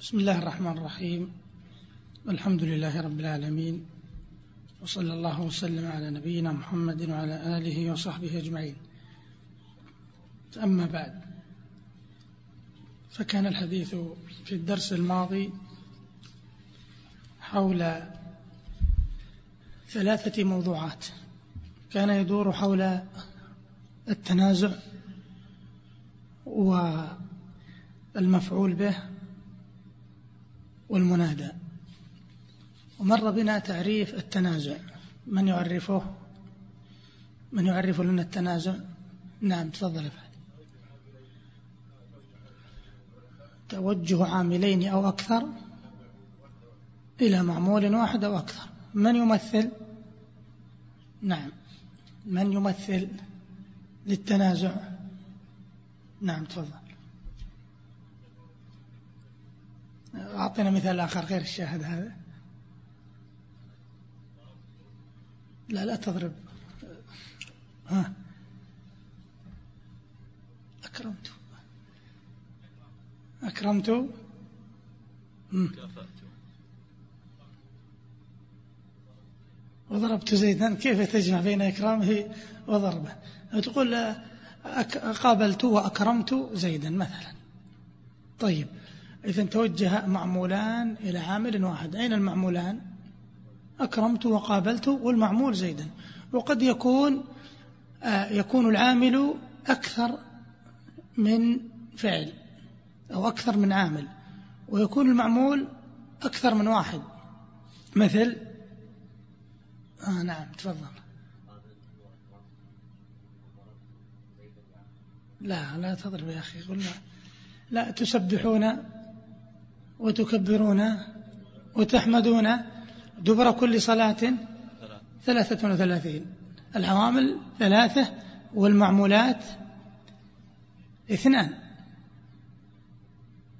بسم الله الرحمن الرحيم. الحمد لله رب العالمين. وصلى الله وسلم على نبينا محمد وعلى آله وصحبه أجمعين. أما بعد فكان الحديث في الدرس الماضي حول ثلاثة موضوعات. كان يدور حول التنازع والمفعول به والمنادى. ومر بنا تعريف التنازع. من يعرفه؟ من يعرف لنا التنازع؟ نعم تفضل فهد. توجه عاملين أو أكثر إلى معمول واحد أو أكثر. من يمثل؟ نعم. من يمثل للتنازع؟ نعم تفضل. أعطينا مثال آخر غير الشاهد هذا. لا لا تضرب. ها. أكرمت. أكرمت. وضربت زيدا. كيف تجمع بين إكرامه وضربه؟ تقول قابلت وأكرمت زيدا مثلا. طيب. إذا توجه معمولان إلى عامل واحد. أين المعمولان؟ أكرمت وقابلت والمعمول زيدا. وقد يكون آه، يكون العامل أكثر من فعل أو أكثر من عامل ويكون المعمول أكثر من واحد. مثل آه نعم تفضل. لا لا تضرب يا أخي قلنا. لا تسبحون وتكبرون وتحمدون دبر كل صلاة ثلاثة وثلاثين. العوامل ثلاثة والمعمولات اثنان.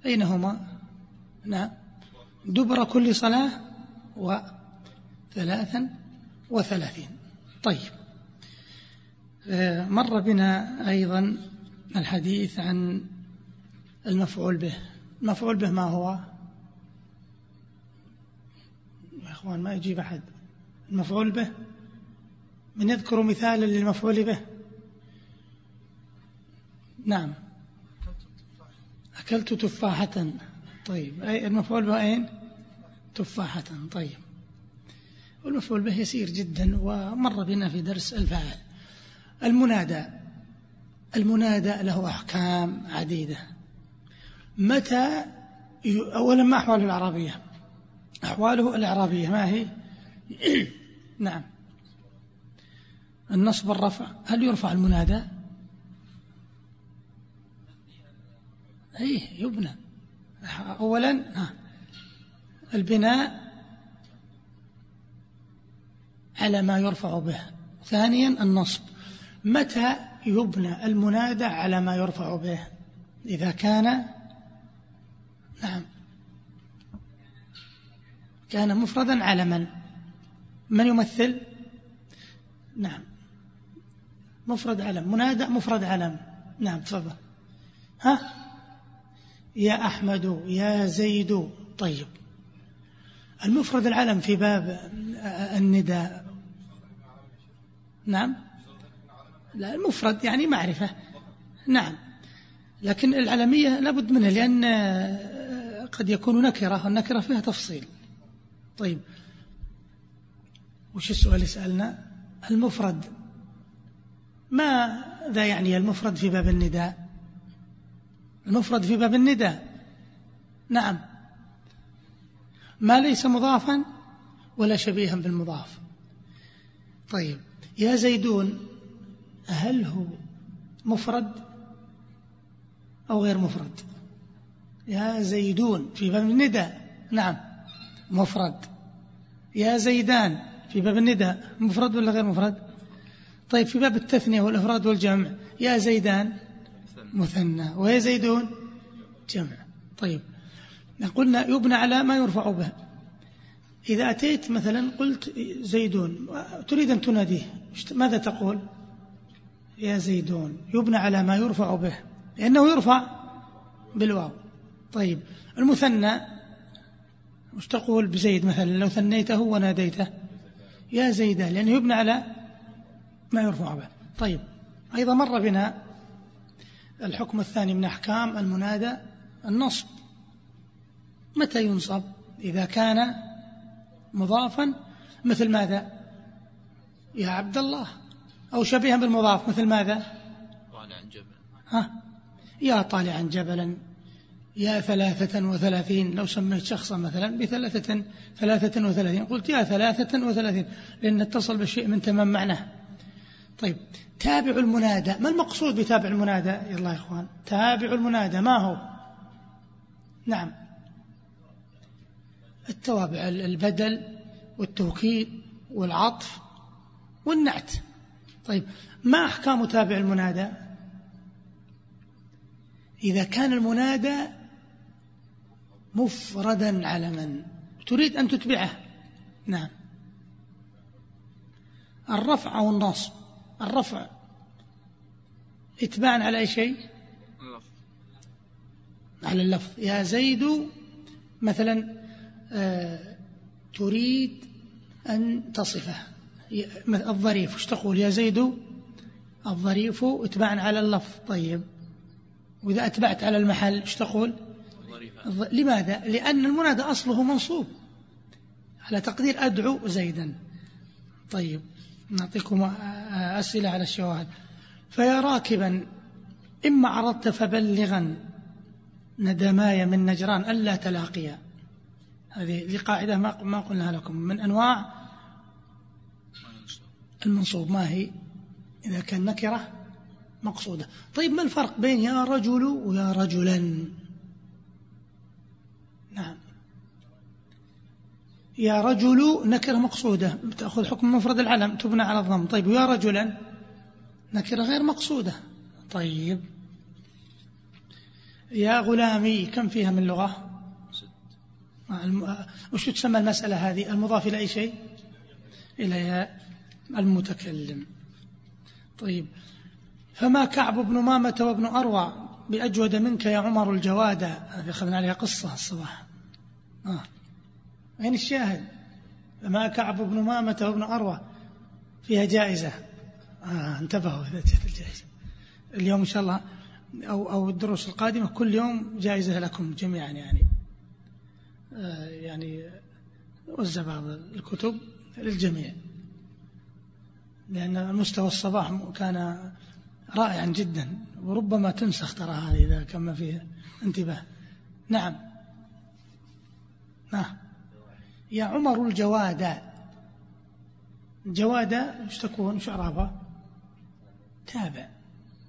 أين هما نعم. دبر كل صلاة وثلاثا وثلاثين. طيب. مر بنا أيضا الحديث عن المفعول به. المفعول به ما هو؟ يا أخوان ما يجيب أحد. المفعول به من يذكر مثالا للمفعول به. نعم. أكلت تفاحة. طيب المفعول به أين؟ تفاحة. طيب. والمفعول به يسير جدا ومر بنا في درس الفاعل. المنادى. المنادى له أحكام عديدة. متى أولا ما أحواله العربية؟ أحواله الإعرابية ما هي؟ نعم. النصب والرفع هل يرفع المنادى؟ أيه يبنى. أولا البناء على ما يرفع به. ثانيا النصب. متى يبنى المنادى على ما يرفع به؟ إذا كان نعم. كان مفردا علما من؟ يمثل؟ نعم. مفرد علم منادى مفرد علم نعم تفضل. ها؟ يا أحمد يا زيد. طيب. المفرد العلم في باب النداء. نعم. لا المفرد يعني معرفة. نعم. لكن العلمية لابد منها لأن قد يكون نكرة والنكرة فيها تفصيل. طيب وش السؤال يسألنا المفرد. ماذا يعني المفرد في باب النداء؟ المفرد في باب النداء. نعم. ما ليس مضافا ولا شبيها بالمضاف. طيب يا زيدون هل هو مفرد أو غير مفرد؟ يا زيدون في باب النداء. نعم مفرد. يا زيدان في باب النداء مفرد ولا غير مفرد؟ طيب في باب التثنية والإفراد والجمع. يا زيدان مثنى. ويا زيدون جمع. طيب قلنا يبنى على ما يرفع به. إذا أتيت مثلا قلت زيدون تريد أن تناديه. ماذا تقول؟ يا زيدون يبنى على ما يرفع به. لأنه يرفع بالواو. طيب المثنى وش تقول بزيد مثلا لو ثنيته وناديته. يا زيدا لأنه يبنى على ما يرفع به. طيب أيضا مر بنا الحكم الثاني من أحكام المنادى النصب. متى ينصب؟ إذا كان مضافا مثل ماذا؟ يا عبد الله. أو شبيها بالمضاف مثل ماذا؟ طالعا جبل ها؟ يا طالعا جبلا. يا ثلاثة وثلاثين لو سميت شخصا مثلا بثلاثة ثلاثة وثلاثين قلت يا ثلاثة وثلاثين لأن اتصل بالشيء من تمام معناه. طيب تابع المنادى ما المقصود بتابع المنادى يا الله يا إخوان؟ تابع المنادى ما هو؟ نعم. التوابع البدل والتوكيد والعطف والنعت. طيب ما أحكام تابع المنادى؟ إذا كان المنادى مفردا على من؟ تريد أن تتبعه. نعم. الرفع أو النصب الرفع. اتباعا على أي شيء؟ على اللفظ. يا زيد مثلا آه تريد أن تصفه. الظريف. وش تقول يا زيد؟ الظريف اتباعا على اللفظ. طيب. وإذا أتبعت على المحل إيش تقول؟ لماذا؟ لأن المنادى أصله منصوب. على تقدير أدعو زيدا. طيب نعطيكم أسئلة على الشواهد. فيا راكبا إما عرضت فبلغا ندماي من نجران ألا تلاقيا. هذه قاعدة ما قلناها لكم. من أنواع؟ المنصوب. ما هي؟ إذا كان نكرة مقصودة. طيب ما الفرق بين يا رجل ويا رجلا؟ نعم. يا رجل نكرة مقصودة تأخذ حكم مفرد العلم تبنى على الضم. طيب ويا رجلا نكرة غير مقصودة. طيب. يا غلامي كم فيها من لغة؟ وش تسمى المسألة هذه؟ المضاف إلى أي شيء؟ إلى المتكلم. طيب. فما كعب بن مامة وابن أروى؟ بأجود منك يا عمر الجوادة هذه أخذنا عليها قصة الصباح. آه. أين الشاهد؟ فما كعب بن مامة وابن أروى فيها جائزة. آه انتبهوا إذا جاءت الجائزة. اليوم إن شاء الله أو, أو الدروس القادمة كل يوم جائزة لكم جميعا يعني. آه يعني وزع بعض الكتب للجميع. لأن مستوى الصباح كان رائعا جدا. وربما تنسخ ترى هذه إذا كان فيه انتباه. نعم. نعم. يا عمر الجوادة جوادة إيش تكون؟ إيش تابع.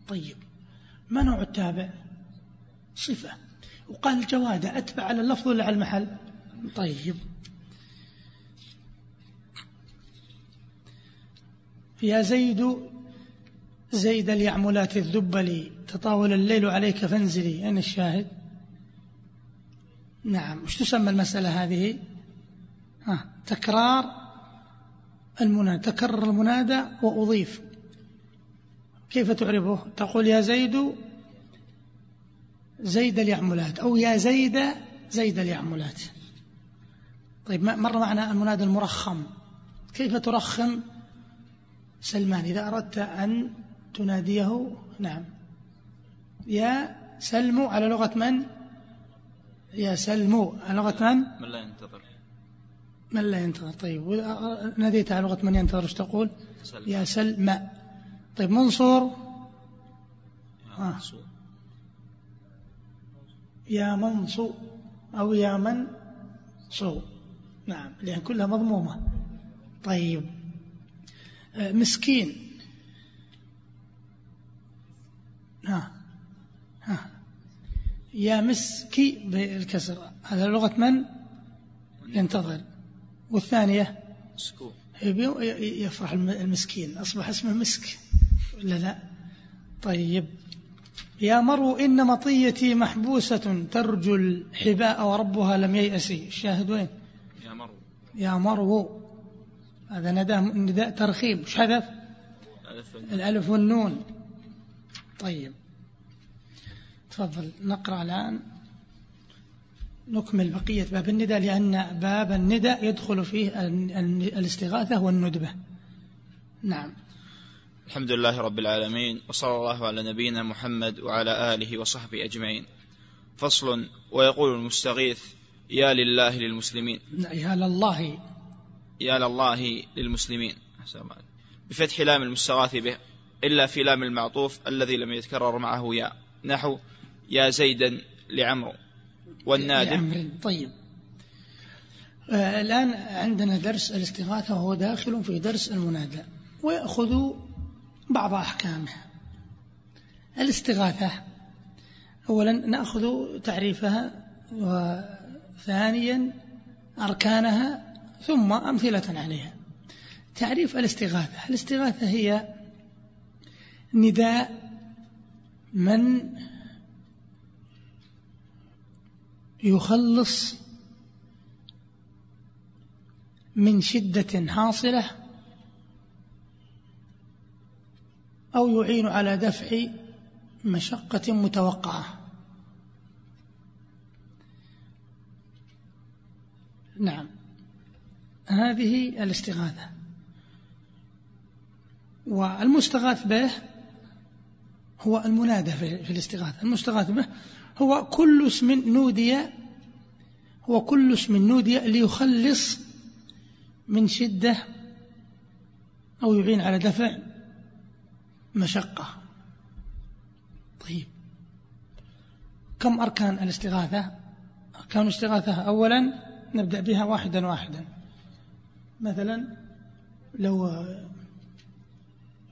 طيب. ما نوع التابع؟ صفة. وقال الجوادة أتبع على اللفظ ولا على المحل؟ طيب. يا زيد زيد اليعملات الذبلي تطاول الليل عليك فانزلي أين الشاهد؟ نعم وش تسمى المسألة هذه؟ ها تكرار المنادى تكرر المنادى وأضيف. كيف تعربه تقول يا زيد زيد اليعملات أو يا زيد زيد اليعملات طيب مر معنا المنادى المرخم. كيف ترخم؟ سلمان إذا أردت أن تناديه؟ نعم. يا سلمو على لغة من؟ يا سلمو على لغة من؟ من لا ينتظر. من لا ينتظر. طيب ناديت على لغة من ينتظر إيش تقول؟ سلم. يا سلم. طيب منصور؟ يا آه. منصور. يا منصو أو يا من صو نعم لأن كلها مضمومة. طيب آه، مسكين. ها ها. يا مسكي بالكسر. هذا لغة من؟ ينتظر. والثانية؟ سكون يفرح المسكين. أصبح اسمه مسك ولا لا؟ طيب. يا مرو إن مطيتي محبوسة ترجو الحباء وربها لم ييأسي الشاهد وين؟ يا مرو. يا مرو. هذا نداء نداء ترخيب وش حذف ألف الألف والنون. طيب. تفضل نقرأ الآن. نكمل بقية باب الندى لأن باب الندى يدخل فيه الاستغاثة والندبة. نعم. الحمد لله رب العالمين وصلى الله على نبينا محمد وعلى آله وصحبه أجمعين. فصل ويقول المستغيث يا لله للمسلمين. يا لله. يا لله للمسلمين. بفتح لام المستغاث به. إلا في لام المعطوف الذي لم يتكرر معه يا نحو يا زيدا لعمرو. والنادم طيب. آه الآن عندنا درس الاستغاثة وهو داخل في درس المنادى. ويأخذ بعض أحكامه الاستغاثة. أولا نأخذ تعريفها وثانيا أركانها ثم أمثلة عليها. تعريف الاستغاثة. الاستغاثة هي نداء من يخلص من شدة حاصلة أو يعين على دفع مشقة متوقعة. نعم. هذه الاستغاثة. والمستغاث به هو المنادى في الاستغاثة. المستغاث به هو كل اسم نودي هو كل اسم نودي ليخلص من شدة أو يعين على دفع مشقة. طيب. كم أركان الاستغاثة؟ أركان الاستغاثة أولا نبدأ بها واحدا واحدا. مثلا لو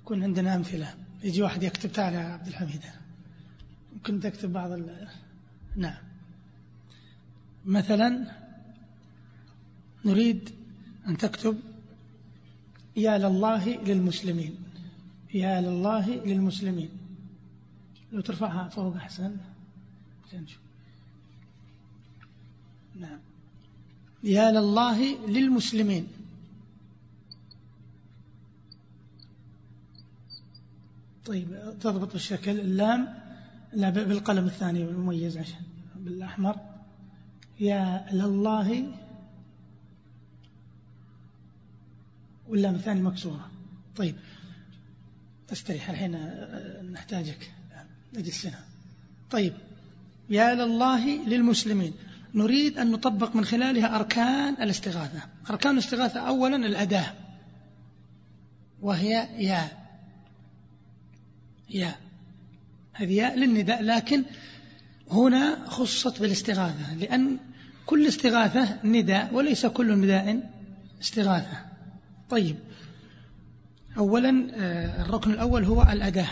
يكون عندنا أمثلة. يجي واحد يكتب تعالى يا عبد الحميد. ممكن تكتب بعض ال... نعم. مثلا نريد أن تكتب يا لله للمسلمين. يا لله للمسلمين. لو ترفعها فوق أحسن. نعم. يا لله للمسلمين. طيب تضبط الشكل. اللام لا بالقلم الثاني المميز عشان بالأحمر. يا لله. واللام الثاني مكسورة. طيب استريح الحين نحتاجك أجلس هنا. طيب يا لله للمسلمين. نريد أن نطبق من خلالها أركان الاستغاثة. أركان الاستغاثة أولا الأداة وهي يا يا. هذه ياء للنداء لكن هنا خصت بالاستغاثة لأن كل استغاثة نداء وليس كل نداء استغاثة. طيب. أولا آه، الركن الأول هو الأداة.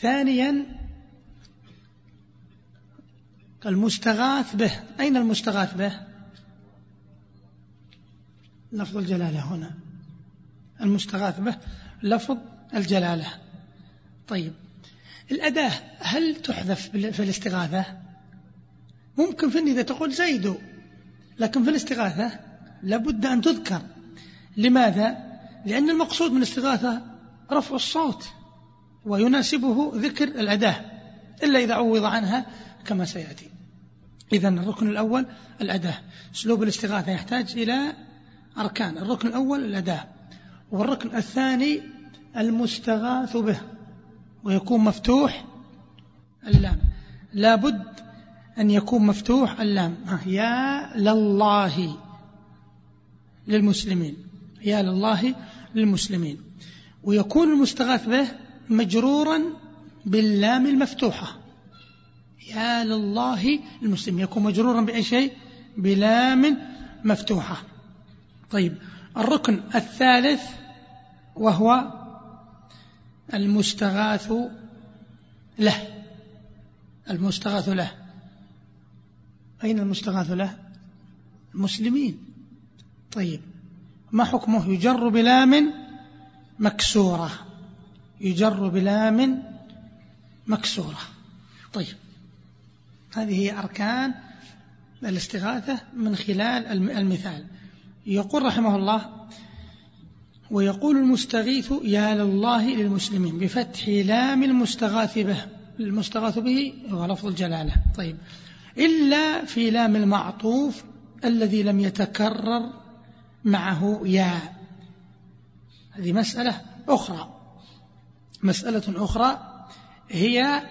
ثانيا المستغاث به. أين المستغاث به؟ لفظ الجلالة هنا. المستغاث به لفظ الجلالة. طيب. الأداة هل تحذف في الاستغاثة؟ ممكن في النداء تقول زيد لكن في الاستغاثة لابد أن تذكر. لماذا؟ لأن المقصود من الاستغاثة رفع الصوت ويناسبه ذكر الأداة إلا إذا عوض عنها كما سيأتي. إذا الركن الأول الأداة. أسلوب الاستغاثة يحتاج إلى أركان. الركن الأول الأداة والركن الثاني المستغاث به. ويكون مفتوح اللام. لابد أن يكون مفتوح اللام. يا لله للمسلمين. يا لله للمسلمين. ويكون المستغاث به مجرورا باللام المفتوحة. يا لله المسلم يكون مجرورا بأي شيء؟ بلام مفتوحة. طيب الركن الثالث وهو المستغاث له. المستغاث له. أين المستغاث له؟ المسلمين. طيب. ما حكمه؟ يجر بلام مكسورة. يجر بلام مكسورة. طيب. هذه هي أركان الاستغاثة من خلال المثال. يقول رحمه الله ويقول المستغيث يا لله للمسلمين بفتح لام المستغاث به المستغاث به هو لفظ الجلالة. طيب. إلا في لام المعطوف الذي لم يتكرر معه يا. هذه مسألة أخرى. مسألة أخرى هي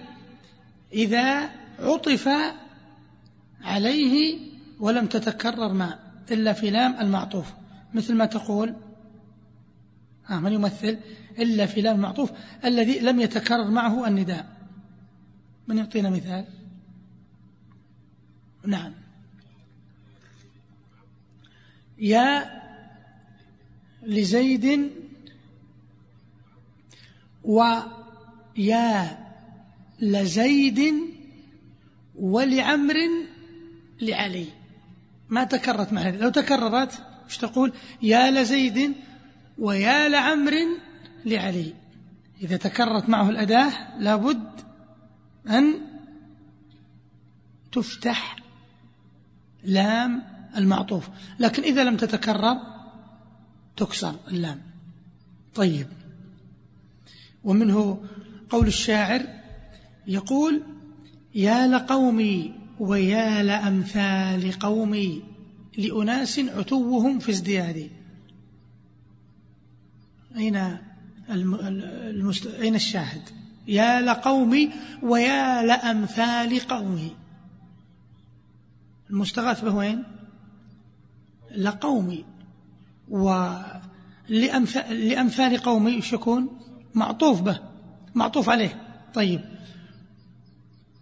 إذا عطف عليه ولم تتكرر ما إلا في لام المعطوف. مثل ما تقول من يمثل؟ إلا في لام المعطوف الذي لم يتكرر معه النداء. من يعطينا مثال؟ نعم. يا لزيد ويا لزيد ولعمر لعلي. ما تكررت معها لو تكررت إيش تقول؟ يا لزيد ويا لعمر لعلي. إذا تكررت معه الأداة لابد أن تفتح لام المعطوف. لكن إذا لم تتكرر تكسر اللام. طيب. ومنه قول الشاعر يقول يا لقومي ويا لأمثال قومي لأناس عتوهم في ازدياد أين المست... أين الشاهد؟ يا لقومي ويا لأمثال قومي. المستغاث به وين لقومي ولأمثال لأمثال قومي يكون معطوف به معطوف عليه. طيب.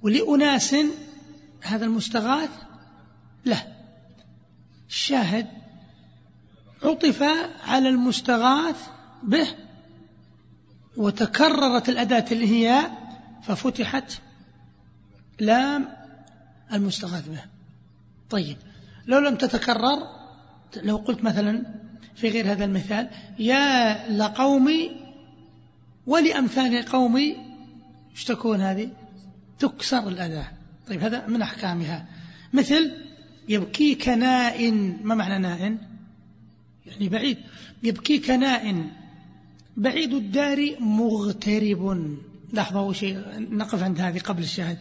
ولأناس هذا المستغاث؟ له الشاهد عطف على المستغاث به وتكررت الأداة اللي هي ففتحت لام المستغاث به. طيب لو لم تتكرر لو قلت مثلا في غير هذا المثال يا لقومي ولأمثال قومي تكون هذه؟ تكسر الأداة. طيب هذا من أحكامها. مثل يبكيك نائن ما معنى نائن؟ يعني بعيد. يبكيك نائن بعيد الدار مغترب. لاحظوا شيء نقف عند هذه قبل الشاهد.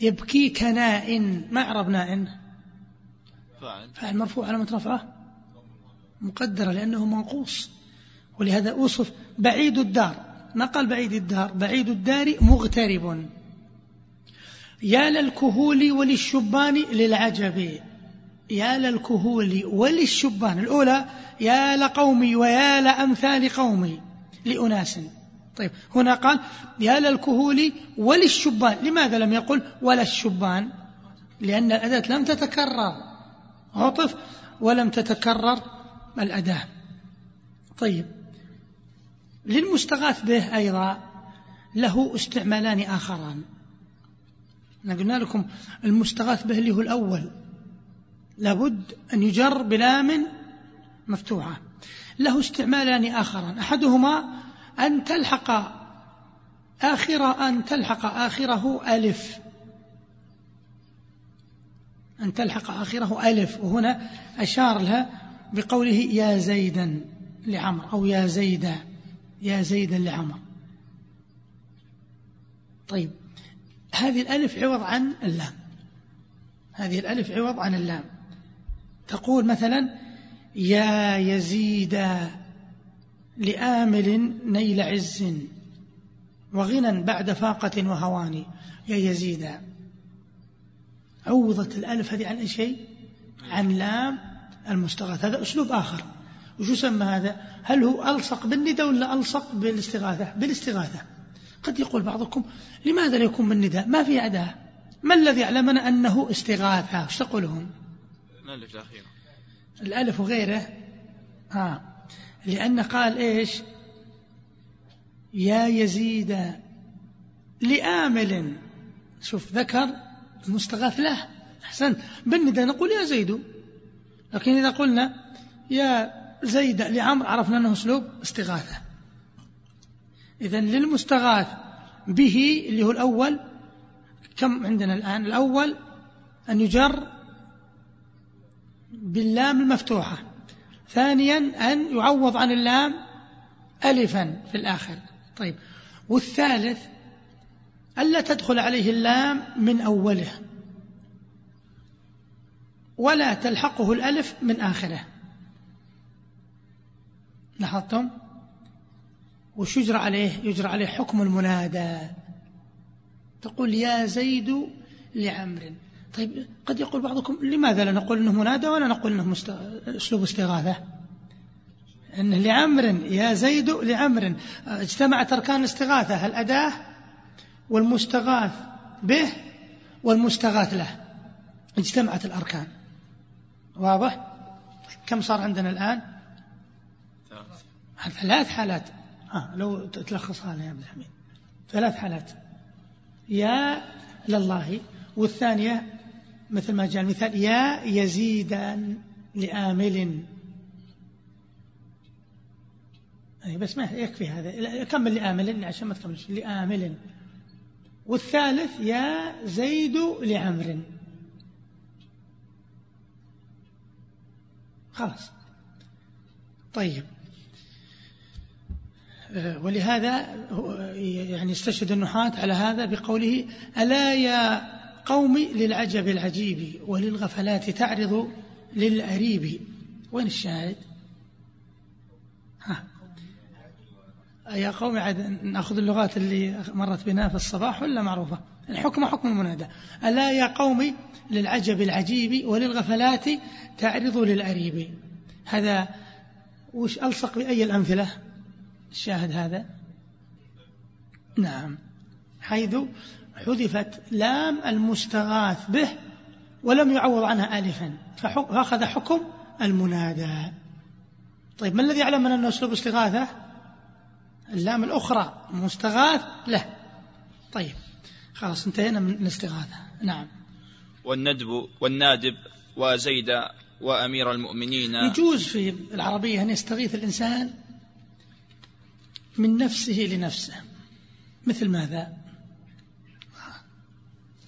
يبكيك نائن ما أعرب نائن؟ فاعل. فاعل مرفوع على رفعه مقدرة لأنه منقوص. ولهذا أوصف بعيد الدار. ما قال بعيد الدار؟ بعيد الدار مغترب. يا للكهول وللشبان للعجب. يا للكهول وللشبان. الأولى يا لقومي ويا لأمثال قومي. لأناس. طيب هنا قال يا للكهول وللشبان. لماذا لم يقل ولا الشبان لأن الأداة لم تتكرر. عطف ولم تتكرر الأداة. طيب للمستغاث به أيضا له استعمالان آخران. قلنا لكم المستغاث به هو الأول. لابد أن يجر بلام مفتوحة. له استعمالان آخران. أحدهما أن تلحق آخر أن تلحق آخره ألف. أن تلحق آخره ألف. وهنا أشار لها بقوله يا زيدا لعمر أو يا زيدا يا زيدا لعمر. طيب هذه الألف عوض عن اللام. هذه الألف عوض عن اللام. تقول مثلا يا يزيد لآمل نيل عز وغنى بعد فاقة وهوان. يا يزيد عوضت الألف هذه عن أي شيء؟ عن لام المستغاثة. هذا أسلوب آخر. وشو سمى هذا؟ هل هو ألصق بالنداء ولا ألصق بالاستغاثة؟ بالاستغاثة. قد يقول بعضكم لماذا لا يكون بالنداء ما في أداة. ما الذي يعلمنا أنه استغاثة؟ إيش تقولون الألف الأخيرة الألف وغيره. آه. لأن قال إيش؟ يا يزيد لآمل. شوف ذكر المستغاث له. أحسنت. بالنداء نقول يا زيد. لكن إذا قلنا يا زيد لعمر عرفنا أنه أسلوب استغاثة. إذا للمستغاث به اللي هو الأول كم عندنا الآن؟ الأول أن يجر باللام المفتوحة. ثانيا أن يعوض عن اللام ألفا في الآخر. طيب. والثالث ألا تدخل عليه اللام من أوله. ولا تلحقه الألف من آخره. لاحظتم؟ وش يجرى عليه؟ يجرى عليه حكم المنادى. تقول يا زيد لعمر طيب قد يقول بعضكم لماذا لا نقول إنه منادى ولا نقول إنه مست... أسلوب استغاثة؟ انه لعمر يا زيد لعمر اجتمعت اركان الاستغاثة الاداه والمستغاث به والمستغاث له. اجتمعت الأركان. واضح؟ كم صار عندنا الآن؟ ثلاث. حالات. آه لو تلخصها لنا يا عبد الحميد. ثلاث حالات. يا لله والثانية مثل ما جاء المثال يا يزيدا لآمل. أي بس ما يكفي هذا. كمل لآمل عشان ما تكملش. لآمل. والثالث يا زيد لعمر. خلاص. طيب. ولهذا يعني استشهد النحاة على هذا بقوله ألا يا قوم للعجب العجيب وللغفلات تعرض للأريب. وين الشاهد؟ ها. يا قوم عاد نأخذ اللغات اللي مرت بنا في الصباح ولا معروفة؟ الحكم حكم المنادى. ألا يا قوم للعجب العجيب وللغفلات تعرض للأريب. هذا وش ألصق بأي الأمثلة؟ الشاهد هذا. نعم. حيث حذفت لام المستغاث به ولم يعوض عنها ألفا. فأخذ حكم المنادى. طيب ما الذي يعلم أنه أسلوب استغاثة؟ اللام الأخرى مستغاث له. طيب خلاص انتهينا من الاستغاثة. نعم. والندب والنادب وزيد وأمير المؤمنين. يجوز في العربية أن يستغيث الإنسان من نفسه لنفسه. مثل ماذا؟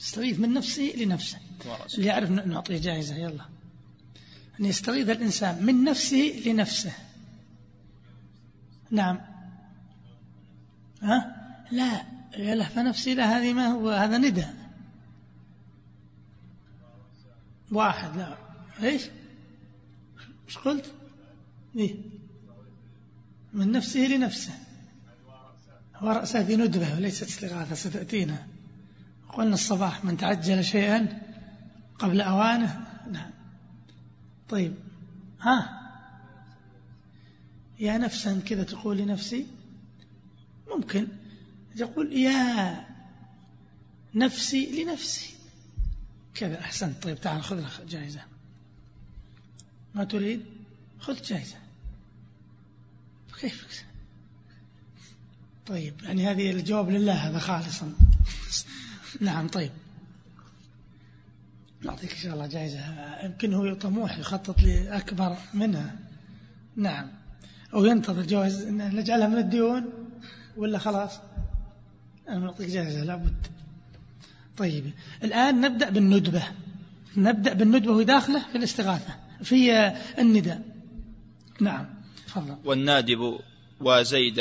يستغيث من نفسه لنفسه. اللي يعرف نعطيه جائزة يلا. أن يستغيث الإنسان من نفسه لنفسه. نعم. ها؟ لا. يا له فنفسي لا هذه ما هو هذا ندى. واحد لا. إيش؟ إيش قلت؟ إيه؟ من نفسه لنفسه. ورأسه في ندبة وليست استغاثة ستأتينا. قلنا الصباح من تعجل شيئا قبل أوانه. نعم. طيب. ها. يا نفسا كذا تقول لنفسي ممكن. تقول يا نفسي لنفسي. كذا. أحسنت. طيب تعال خذ جائزة. ما تريد؟ خذ جائزة. كيف طيب يعني هذه الجواب لله هذا خالصا. نعم طيب. نعطيك إن شاء الله جائزة. يمكن هو طموح يخطط لأكبر منها. نعم. أو ينتظر جوائز. نجعلها من الديون ولا خلاص؟ أنا نعطيك جائزة لابد. طيب. الآن نبدأ بالندبة. نبدأ بالندبة وهي داخلة في الاستغاثة في النداء. نعم تفضل. والنادب وزيد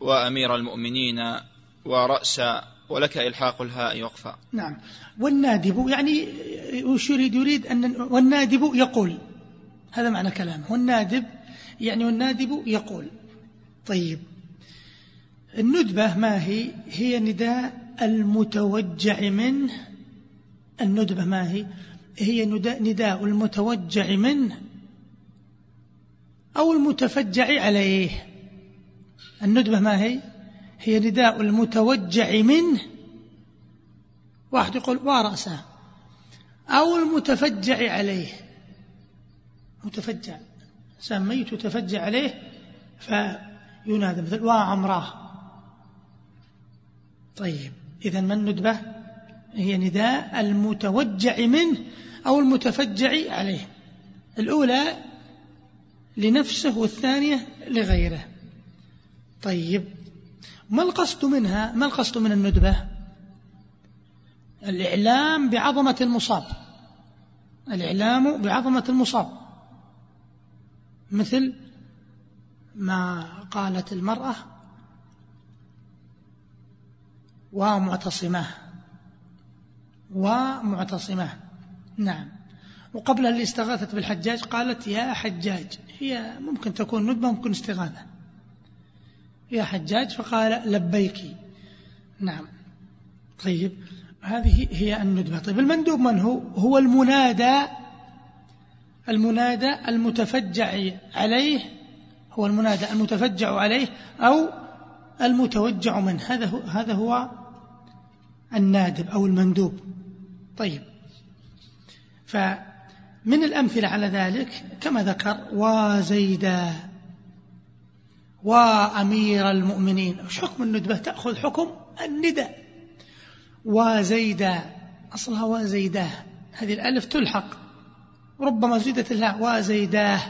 وأمير المؤمنين ورأس ولك إلحاق الهاء وقفا نعم. والنادب يعني يريد يريد أن والنادب يقول. هذا معنى كلامه والنادب يعني والنادب يقول. طيب. الندبة ما هي؟ هي نداء المتوجع منه الندبة ما هي؟ هي نداء المتوجع منه أو المتفجع عليه. الندبة ما هي؟ هي نداء المتوجع منه. واحد يقول ورأسه أو المتفجع عليه. متفجع. سميت تفجع عليه فينادى مثل وعمراه طيب إذا ما الندبة هي نداء المتوجع منه أو المتفجع عليه. الأولى لنفسه والثانية لغيره. طيب ما القصد منها؟ ما القصد من الندبة؟ الإعلام بعظمة المصاب. الإعلام بعظمة المصاب. مثل ما قالت المرأة ومعتصمة. ومعتصمة. نعم. وقبلها اللي استغاثت بالحجاج قالت يا حجاج. هي ممكن تكون ندبة ممكن استغاثة. يا حجاج فقال لبيك. نعم. طيب هذه هي الندبة. طيب المندوب من هو؟ هو المنادى المنادى المتفجع عليه هو المنادى المتفجع عليه أو المتوجع منه. هذا هو هذا هو النادب أو المندوب. طيب. فمن الأمثلة على ذلك كما ذكر وزيدا وأمير المؤمنين. وش حكم الندبة؟ تأخذ حكم الندى وزيدا أصلها وزيداه. هذه الألف تلحق. ربما زيدت الهاء. وزيداه.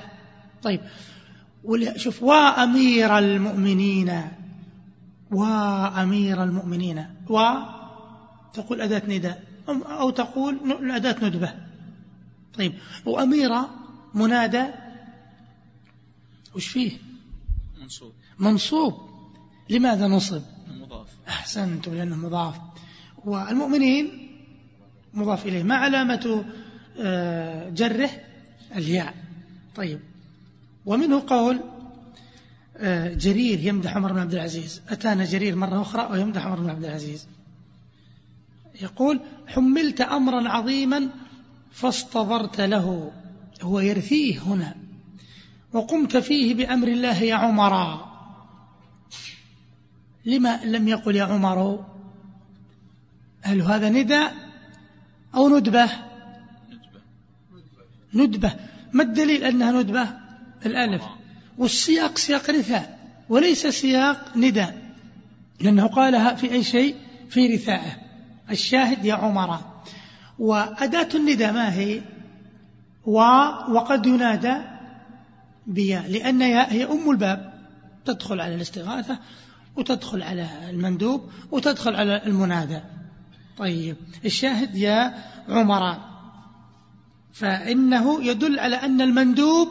طيب. شوف وأمير المؤمنين. وأمير المؤمنين. و تقول أداة نداء. أو تقول أداة ندبة. طيب. وأميرة منادى. وش فيه؟ منصوب. منصوب. لماذا نصب؟ مضاف. أحسنت لأنه مضاف. والمؤمنين مضاف إليه. ما علامة آه، جره؟ الياء. طيب. ومنه قول آه، جرير يمدح عمر بن عبد العزيز. أتانا جرير مرة أخرى ويمدح عمر بن عبد العزيز. يقول حملت أمرا عظيما فاصطبرت له. هو يرثيه هنا. وقمت فيه بأمر الله يا عمر. لما لم يقل يا عمر؟ هل هذا نداء أو ندبة؟ ندبة. ما الدليل أنها ندبة؟ الألف. والسياق سياق رثاء وليس سياق نداء. لأنه قالها في أي شيء؟ في رثائه الشاهد يا عمر. وأداة النداء ما هي؟ و وقد ينادى بياء لأن ياء هي أم الباب. تدخل على الاستغاثة وتدخل على المندوب وتدخل على المنادى. طيب الشاهد يا عمر فإنه يدل على أن المندوب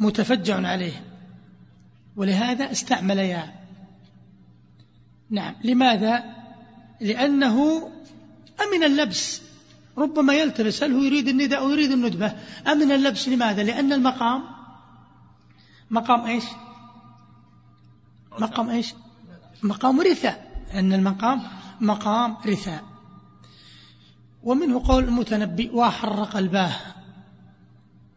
متفجع عليه. ولهذا استعمل يا. نعم لماذا؟ لأنه أمن اللبس. ربما يلتبس هل هو يريد النداء أو يريد الندبة؟ أمن اللبس لماذا؟ لأن المقام مقام إيش؟ مقام إيش؟ مقام رثاء. أن المقام مقام رثاء. ومنه قول المتنبي وحر قلباه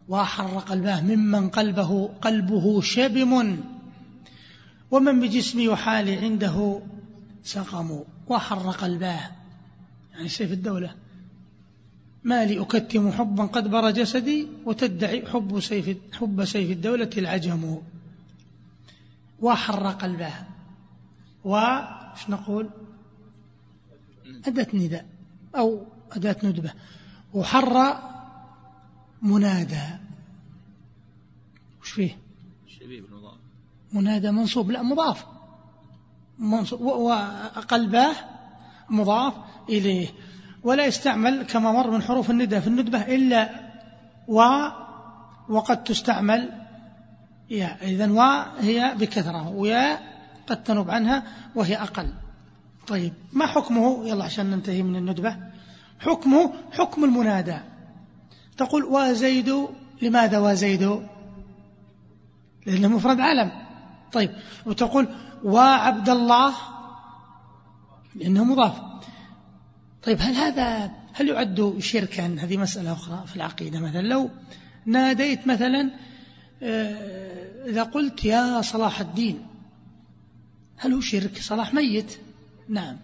وحر قلباه ممن قلبه قلبه شبم. ومن بجسمي وحالي عنده سقم. وحر قلباه يعني سيف الدولة؟ ما لي أكتم حبا قد بر جسدي وتدعي حب سيف حب سيف الدولة العجم. وحر قلباه وش نقول؟ أداة نداء أو أداة ندبة. وحر منادى. وش فيه؟ بالمضاف. منادى منصوب. لا مضاف. منصوب. وقلباه مضاف إليه. ولا يستعمل كما مر من حروف الندى في الندبة إلا و وقد تستعمل يا. إذا و هي بكثرة ويا قد تنوب عنها وهي أقل. طيب ما حكمه؟ يلا عشان ننتهي من الندبة. حكمه حكم المنادى. تقول وزيد لماذا وزيد لأنه مفرد علم طيب وتقول وعبد الله لأنه مضاف. طيب هل هذا هل يعد شركا؟ هذه مسألة أخرى في العقيدة. مثلا لو ناديت مثلا آه، إذا قلت يا صلاح الدين هل هو شرك؟ صلاح ميت. نعم.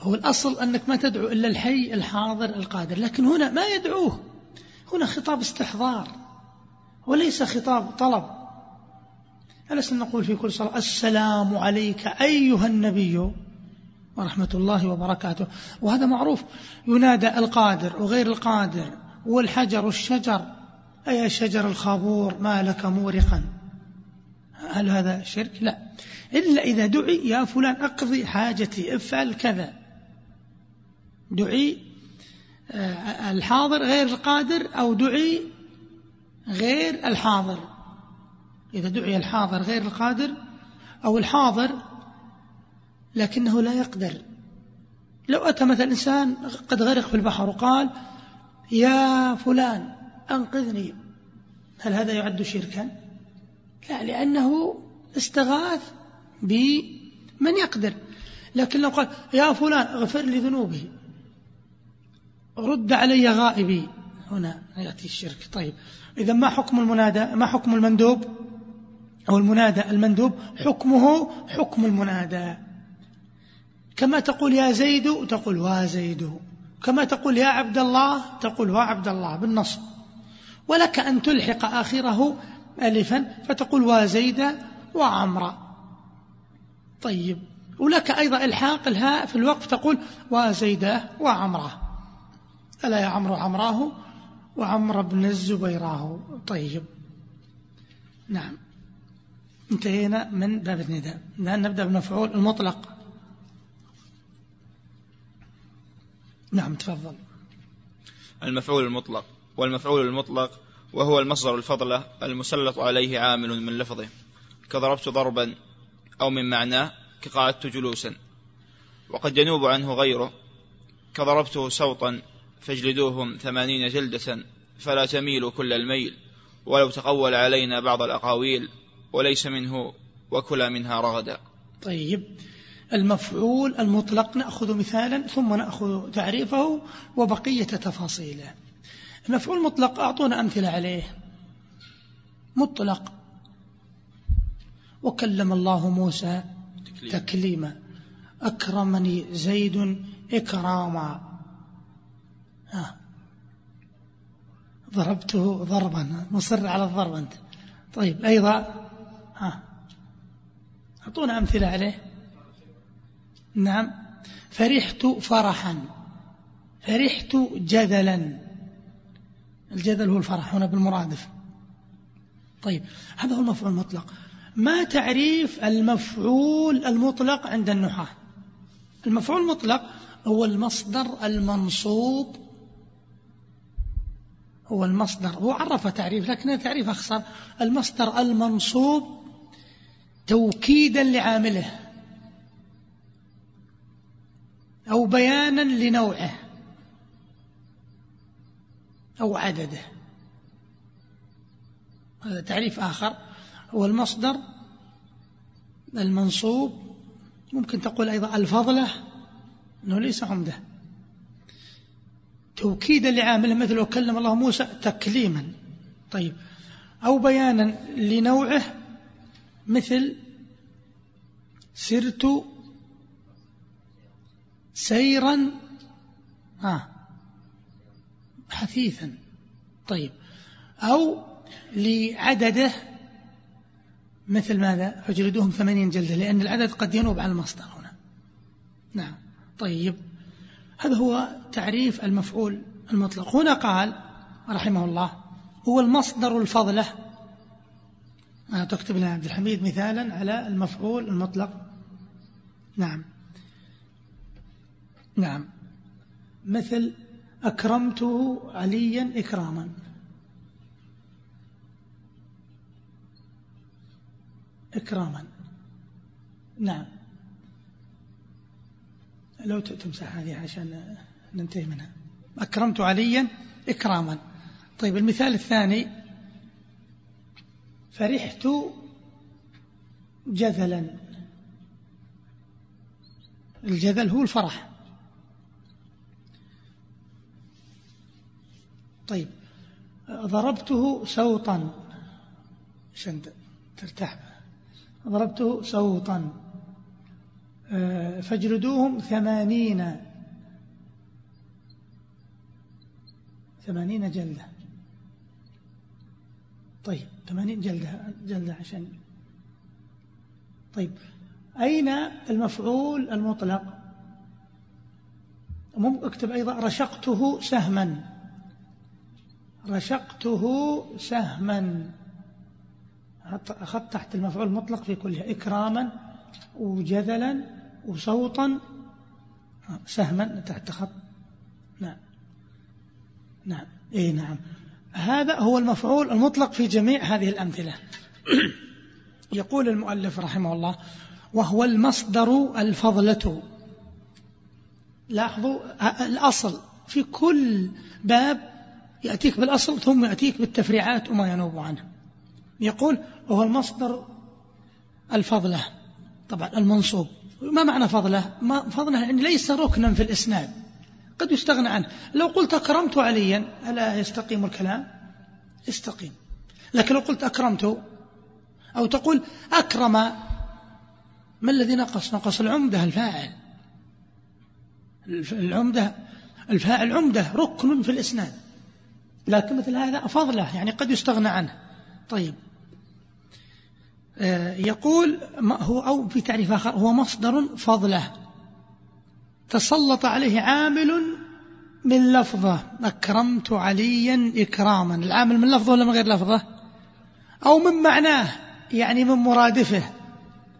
هو الأصل أنك ما تدعو إلا الحي الحاضر القادر لكن هنا ما يدعوه. هنا خطاب استحضار وليس خطاب طلب. ألسنا نقول في كل صلاة السلام عليك أيها النبي؟ ورحمة الله وبركاته. وهذا معروف. ينادى القادر وغير القادر. والحجر والشجر أي شجر الخابور. ما لك مورقا. هل هذا شرك؟ لا. إلا إذا دعي يا فلان أقضي حاجتي افعل كذا. دعي آه، الحاضر غير القادر أو دعي غير الحاضر. إذا دعي الحاضر غير القادر أو الحاضر لكنه لا يقدر. لو أتى مثلا إنسان قد غرق في البحر وقال يا فلان أنقذني. هل هذا يعد شركا؟ لا لأنه استغاث بمن يقدر. لكن لو قال يا فلان اغفر لي ذنوبي. رد علي غائبي. هنا يأتي الشرك. طيب إذا ما حكم المنادى ما حكم المندوب؟ أو المنادى المندوب حكمه حكم المنادى. كما تقول يا زيد تقول وا زيد. كما تقول يا عبد الله تقول وا عبد الله بالنص. ولك أن تلحق آخره ألفا فتقول وا زيد وعمرا طيب. ولك أيضا إلحاق الهاء في الوقف تقول وزيدة وعمرة ألا يا عمرو عمراه وعمر بن الزبيراه. طيب. نعم. انتهينا من باب النداء الآن نبدأ بالمفعول المطلق. نعم تفضل. المفعول المطلق. والمفعول المطلق وهو المصدر الفضلة المسلط عليه عامل من لفظه. كضربت ضربا أو من معناه كقعدت جلوسا. وقد ينوب عنه غيره. كضربته سوطا فاجلدوهم ثمانين جلدة فلا تميلوا كل الميل. ولو تقول علينا بعض الأقاويل وليس منه وكلا منها رغدا. طيب. المفعول المطلق نأخذ مثالا ثم نأخذ تعريفه وبقية تفاصيله. المفعول المطلق أعطونا أمثلة عليه. مطلق. وكلم الله موسى تكليما. أكرمني زيد إكراما. آه. ضربته ضربا. مصر على الضرب أنت. طيب أيضا. ها. أعطونا أمثلة عليه. نعم. فرحت فرحا. فرحت جدلا. الجدل هو الفرح هنا بالمرادف. طيب هذا هو المفعول المطلق. ما تعريف المفعول المطلق عند النحاة؟ المفعول المطلق هو المصدر المنصوب. هو المصدر هو عرف تعريف لكن تعريف أخصر المصدر المنصوب توكيدا لعامله. أو بيانا لنوعه أو عدده. هذا تعريف آخر. هو المصدر المنصوب. ممكن تقول أيضا الفضلة أنه ليس عمدة. توكيدا لعامله مثل وكلم الله موسى تكليما. طيب. أو بيانا لنوعه مثل سرت سيرا آه حثيثا. طيب. أو لعدده مثل ماذا؟ فجلدوهم ثمانين جلدة لأن العدد قد ينوب عن المصدر هنا. نعم. طيب. هذا هو تعريف المفعول المطلق. هنا قال رحمه الله هو المصدر الفضلة. أنا تكتب لنا عبد الحميد مثالا على المفعول المطلق. نعم. نعم. مثل أكرمته عليا إكراما. إكراما. نعم. لو تمسح هذه عشان ننتهي منها. أكرمت عليا إكراما. طيب المثال الثاني. فرحت جذلا. الجذل هو الفرح. طيب ضربته سوطا عشان ترتاح. ضربته سوطا آه، فاجلدوهم ثمانين. ثمانين جلدة. طيب ثمانين جلدة جلدة عشان. طيب أين المفعول المطلق؟ اكتب أيضا رشقته سهما. رشقته سهما. أخذت تحت المفعول المطلق في كلها إكراما وجذلا وصوتا. سهما تحت خط. نعم. نعم. إيه نعم. هذا هو المفعول المطلق في جميع هذه الأمثلة. يقول المؤلف رحمه الله وهو المصدر الفضلة. لاحظوا الأصل في كل باب يأتيك بالأصل ثم يأتيك بالتفريعات وما ينوب عنه. يقول وهو المصدر الفضلة طبعا المنصوب. ما معنى فضلة؟ ما فضلة يعني ليس ركنا في الإسناد. قد يستغنى عنه. لو قلت أكرمت عليا ألا يستقيم الكلام؟ يستقيم. لكن لو قلت أكرمت أو تقول أكرم ما الذي نقص؟ نقص العمدة الفاعل. العمدة الفاعل عمدة ركن في الإسناد. لكن مثل هذا فضله يعني قد يستغنى عنه. طيب. آه، يقول هو أو في تعريف آخر هو مصدر فضله. تسلط عليه عامل من لفظة. أكرمت عليا إكراما. العامل من لفظه ولا من غير لفظه؟ أو من معناه يعني من مرادفه.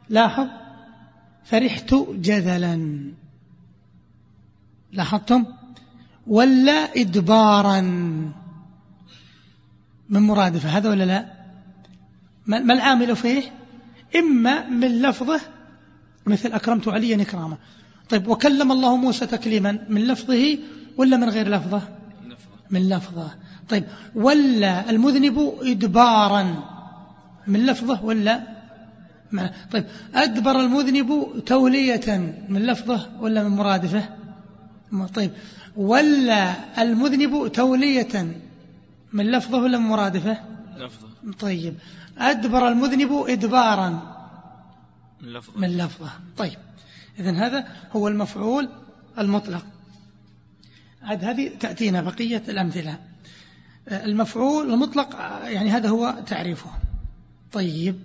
لاحظ؟ فرحت جذلا لاحظتم؟ ولا إدبارا. من مرادفه هذا ولا لا؟ ما العامل فيه؟ إما من لفظه مثل أكرمت عليا إكراما طيب وكلم الله موسى تكليما من لفظه ولا من غير لفظه؟ من لفظه. طيب ولا المذنب إدبارا من لفظه ولا؟ طيب أدبر المذنب تولية من لفظه ولا من مرادفه؟ طيب ولا المذنب تولية من لفظه ولا من مرادفه؟ لفظه. طيب. أدبر المذنب إدبارا. من لفظه. من لفظه. طيب. إذن هذا هو المفعول المطلق. عاد هذه تأتينا بقية الأمثلة. المفعول المطلق يعني هذا هو تعريفه. طيب.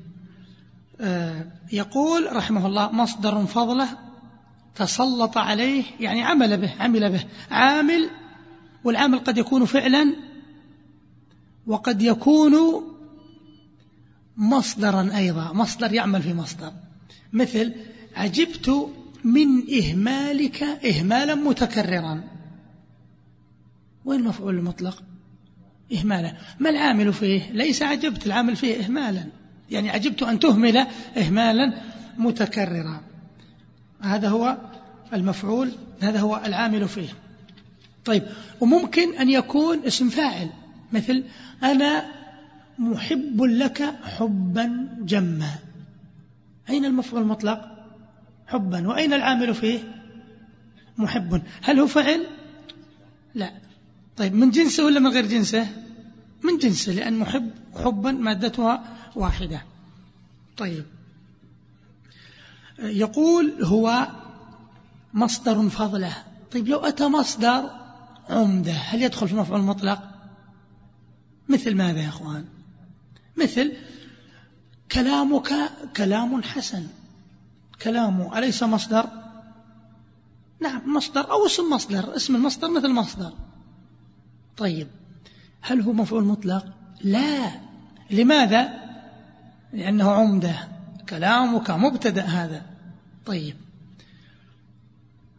يقول رحمه الله مصدر فضله تسلط عليه يعني عمل به عمل به. عامل والعامل قد يكون فعلا وقد يكون مصدرا أيضا مصدر يعمل في مصدر. مثل عجبت من إهمالك إهمالا متكررا. وين المفعول المطلق؟ إهمالا. ما العامل فيه؟ ليس عجبت العامل فيه إهمالا. يعني عجبت أن تهمل إهمالا متكررا. هذا هو المفعول هذا هو العامل فيه. طيب وممكن أن يكون اسم فاعل. مثل أنا محب لك حبا جما. أين المفعول المطلق؟ حبا. وأين العامل فيه؟ محب. هل هو فعل لا. طيب من جنسه ولا من غير جنسه؟ من جنسه لأن محب حبا مادتها واحدة. طيب. يقول هو مصدر فضله. طيب لو أتى مصدر عمدة هل يدخل في مفعول مطلق مثل ماذا يا أخوان؟ مثل كلامك كلام حسن. كلام أليس مصدر؟ نعم مصدر أو اسم مصدر. اسم المصدر مثل مصدر. طيب هل هو مفعول مطلق؟ لا. لماذا؟ لأنه عمدة. كلامك مبتدأ هذا. طيب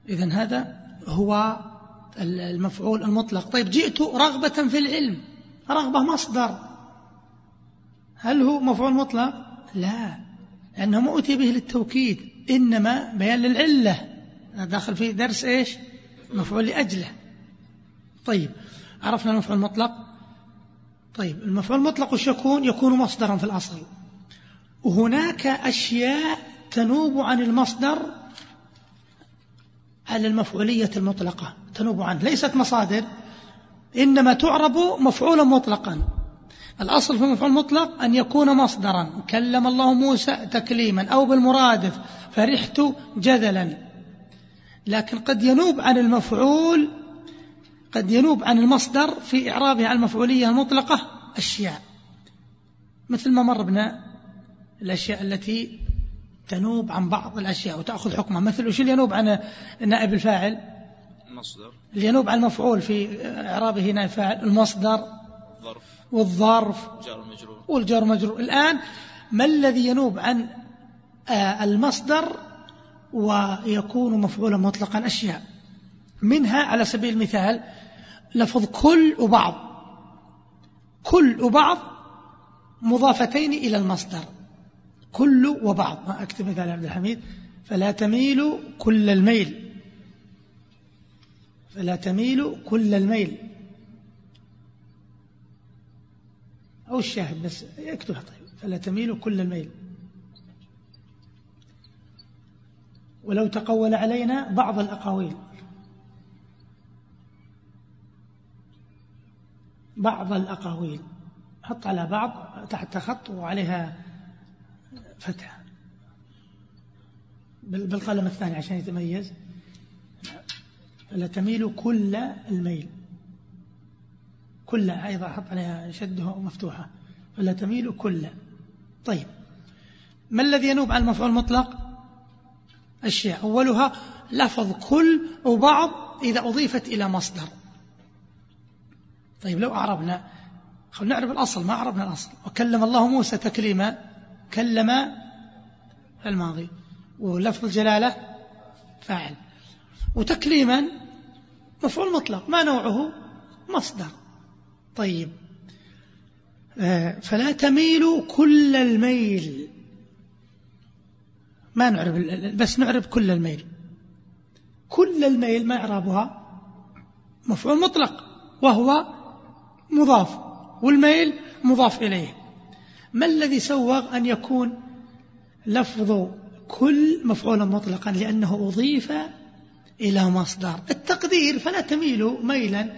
إذا هذا هو المفعول المطلق. طيب جئت رغبة في العلم. رغبة مصدر. هل هو مفعول مطلق؟ لا لأنه ما أتي به للتوكيد إنما بيان للعلة. داخل في درس إيش؟ مفعول لأجله. طيب عرفنا المفعول المطلق؟ طيب المفعول المطلق وش يكون؟ يكون مصدرا في الأصل. وهناك أشياء تنوب عن المصدر على المفعولية المطلقة. تنوب عنه ليست مصادر. إنما تعرب مفعولا مطلقا. الأصل في المفعول المطلق أن يكون مصدرا. كلم الله موسى تكليما أو بالمرادف فرحت جذلا لكن قد ينوب عن المفعول قد ينوب عن المصدر في إعرابه عن المفعولية المطلقة أشياء. مثل ما مر بنا الأشياء التي تنوب عن بعض الأشياء وتأخذ حكمها. مثل وش اللي ينوب عن نائب الفاعل؟ المصدر اللي ينوب عن المفعول في إعرابه نائب فاعل المصدر ظرف. والظرف. جار مجرور. والجار مجرور. الآن ما الذي ينوب عن آه، المصدر ويكون مفعولا مطلقا؟ أشياء. منها على سبيل المثال لفظ كل وبعض. كل وبعض مضافتين إلى المصدر. كل وبعض. ما أكتب مثال عبد الحميد. فلا تميلوا كل الميل. فلا تميل كل الميل. أو الشاهد بس اكتبها طيب. فلا تميل كل الميل. ولو تقول علينا بعض الأقاويل. بعض الأقاويل. حط على بعض تحت خط وعليها فتحة. بالقلم الثاني عشان يتميز. فلا تميل كل الميل. كل أيضا حط عليها شده مفتوحة. فلا تميل كل. طيب. ما الذي ينوب عن المفعول المطلق؟ أشياء أولها لفظ كل وبعض إذا أضيفت إلى مصدر. طيب لو أعربنا. خلينا نعرف الأصل ما عرفنا الأصل. وكلم الله موسى تكليما. كلم الماضي. ولفظ الجلالة فاعل. وتكليما مفعول مطلق ما نوعه؟ مصدر. طيب. آه، فلا تميلوا كل الميل. ما نعرف بس نعرف كل الميل. كل الميل ما إعرابها مفعول مطلق وهو مضاف والميل مضاف إليه. ما الذي سوغ أن يكون لفظ كل مفعولا مطلقا؟ لأنه أضيف إلى مصدر التقدير فلا تميل ميلا.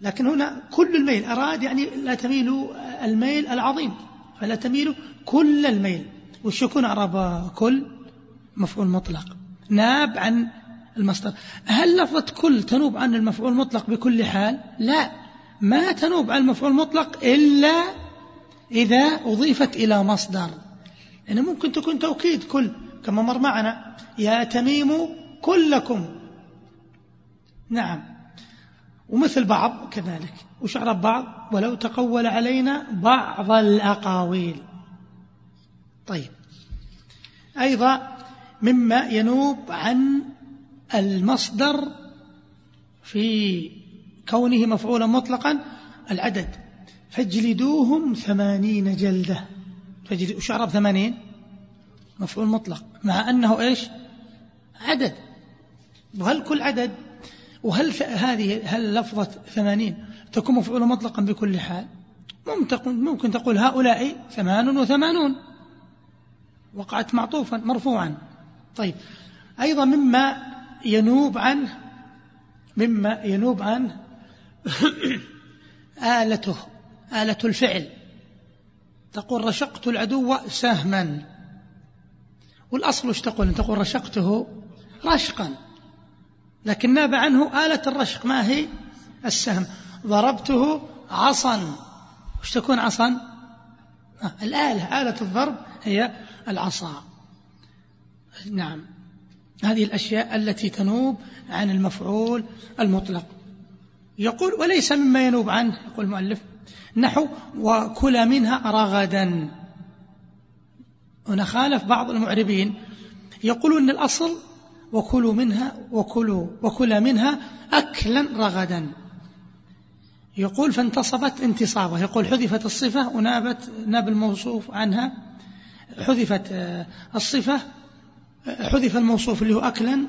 لكن هنا كل الميل أراد يعني لا تميل الميل العظيم فلا تميل كل الميل. وش يكون أعراب كل؟ مفعول مطلق. ناب عن المصدر. هل لفظة كل تنوب عن المفعول المطلق بكل حال؟ لا. ما تنوب عن المفعول المطلق إلا إذا أضيفت إلى مصدر. يعني ممكن تكون توكيد كل كما مر معنا. يا تميم كلكم. نعم. ومثل بعض كذلك. وشعر بعض؟ ولو تقول علينا بعض الأقاويل. طيب. أيضا مما ينوب عن المصدر في كونه مفعولا مطلقا العدد. فاجلدوهم ثمانين جلدة. وش عرب ثمانين؟ مفعول مطلق. مع أنه إيش؟ عدد. وهل كل عدد وهل هذه هل لفظة ثمانين تكون مفعولا مطلقا بكل حال؟ ممكن تقول هؤلاء ثمان وثمانون. وقعت معطوفا مرفوعا. طيب. أيضا مما ينوب عنه مما ينوب عنه آلته آلة الفعل. تقول رشقت العدو سهما. والأصل وش تقول؟ تقول رشقته رشقا. لكن ناب عنه آلة الرشق. ما هي؟ السهم. ضربته عصا. وش تكون عصا؟ آه الآلة. آلة الضرب هي العصا. نعم. هذه الأشياء التي تنوب عن المفعول المطلق. يقول وليس مما ينوب عنه. يقول المؤلف نحو وكل منها رغدا هنا خالف بعض المعربين. يقولون الأصل وكلوا منها وكلوا وكل منها أكلا رغدا. يقول فانتصبت انتصابة. يقول حذفت الصفة ونابت ناب الموصوف عنها. حذفت آه، الصفة حذف الموصوف اللي هو أكلا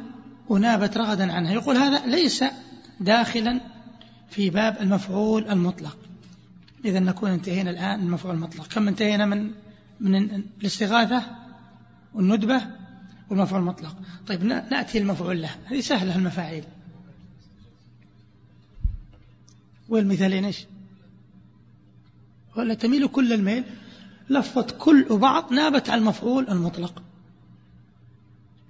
ونابت رغدا عنها. يقول هذا ليس داخلا في باب المفعول المطلق. إذا نكون انتهينا الآن المفعول المطلق. كم انتهينا من من الاستغاثة والندبة؟ والمفعول المطلق. طيب نأتي المفعول له. هذه سهلة المفاعيل. والمثالين إيش؟ ولا تميل كل الميل. لفظة كل وبعض نابت على المفعول المطلق.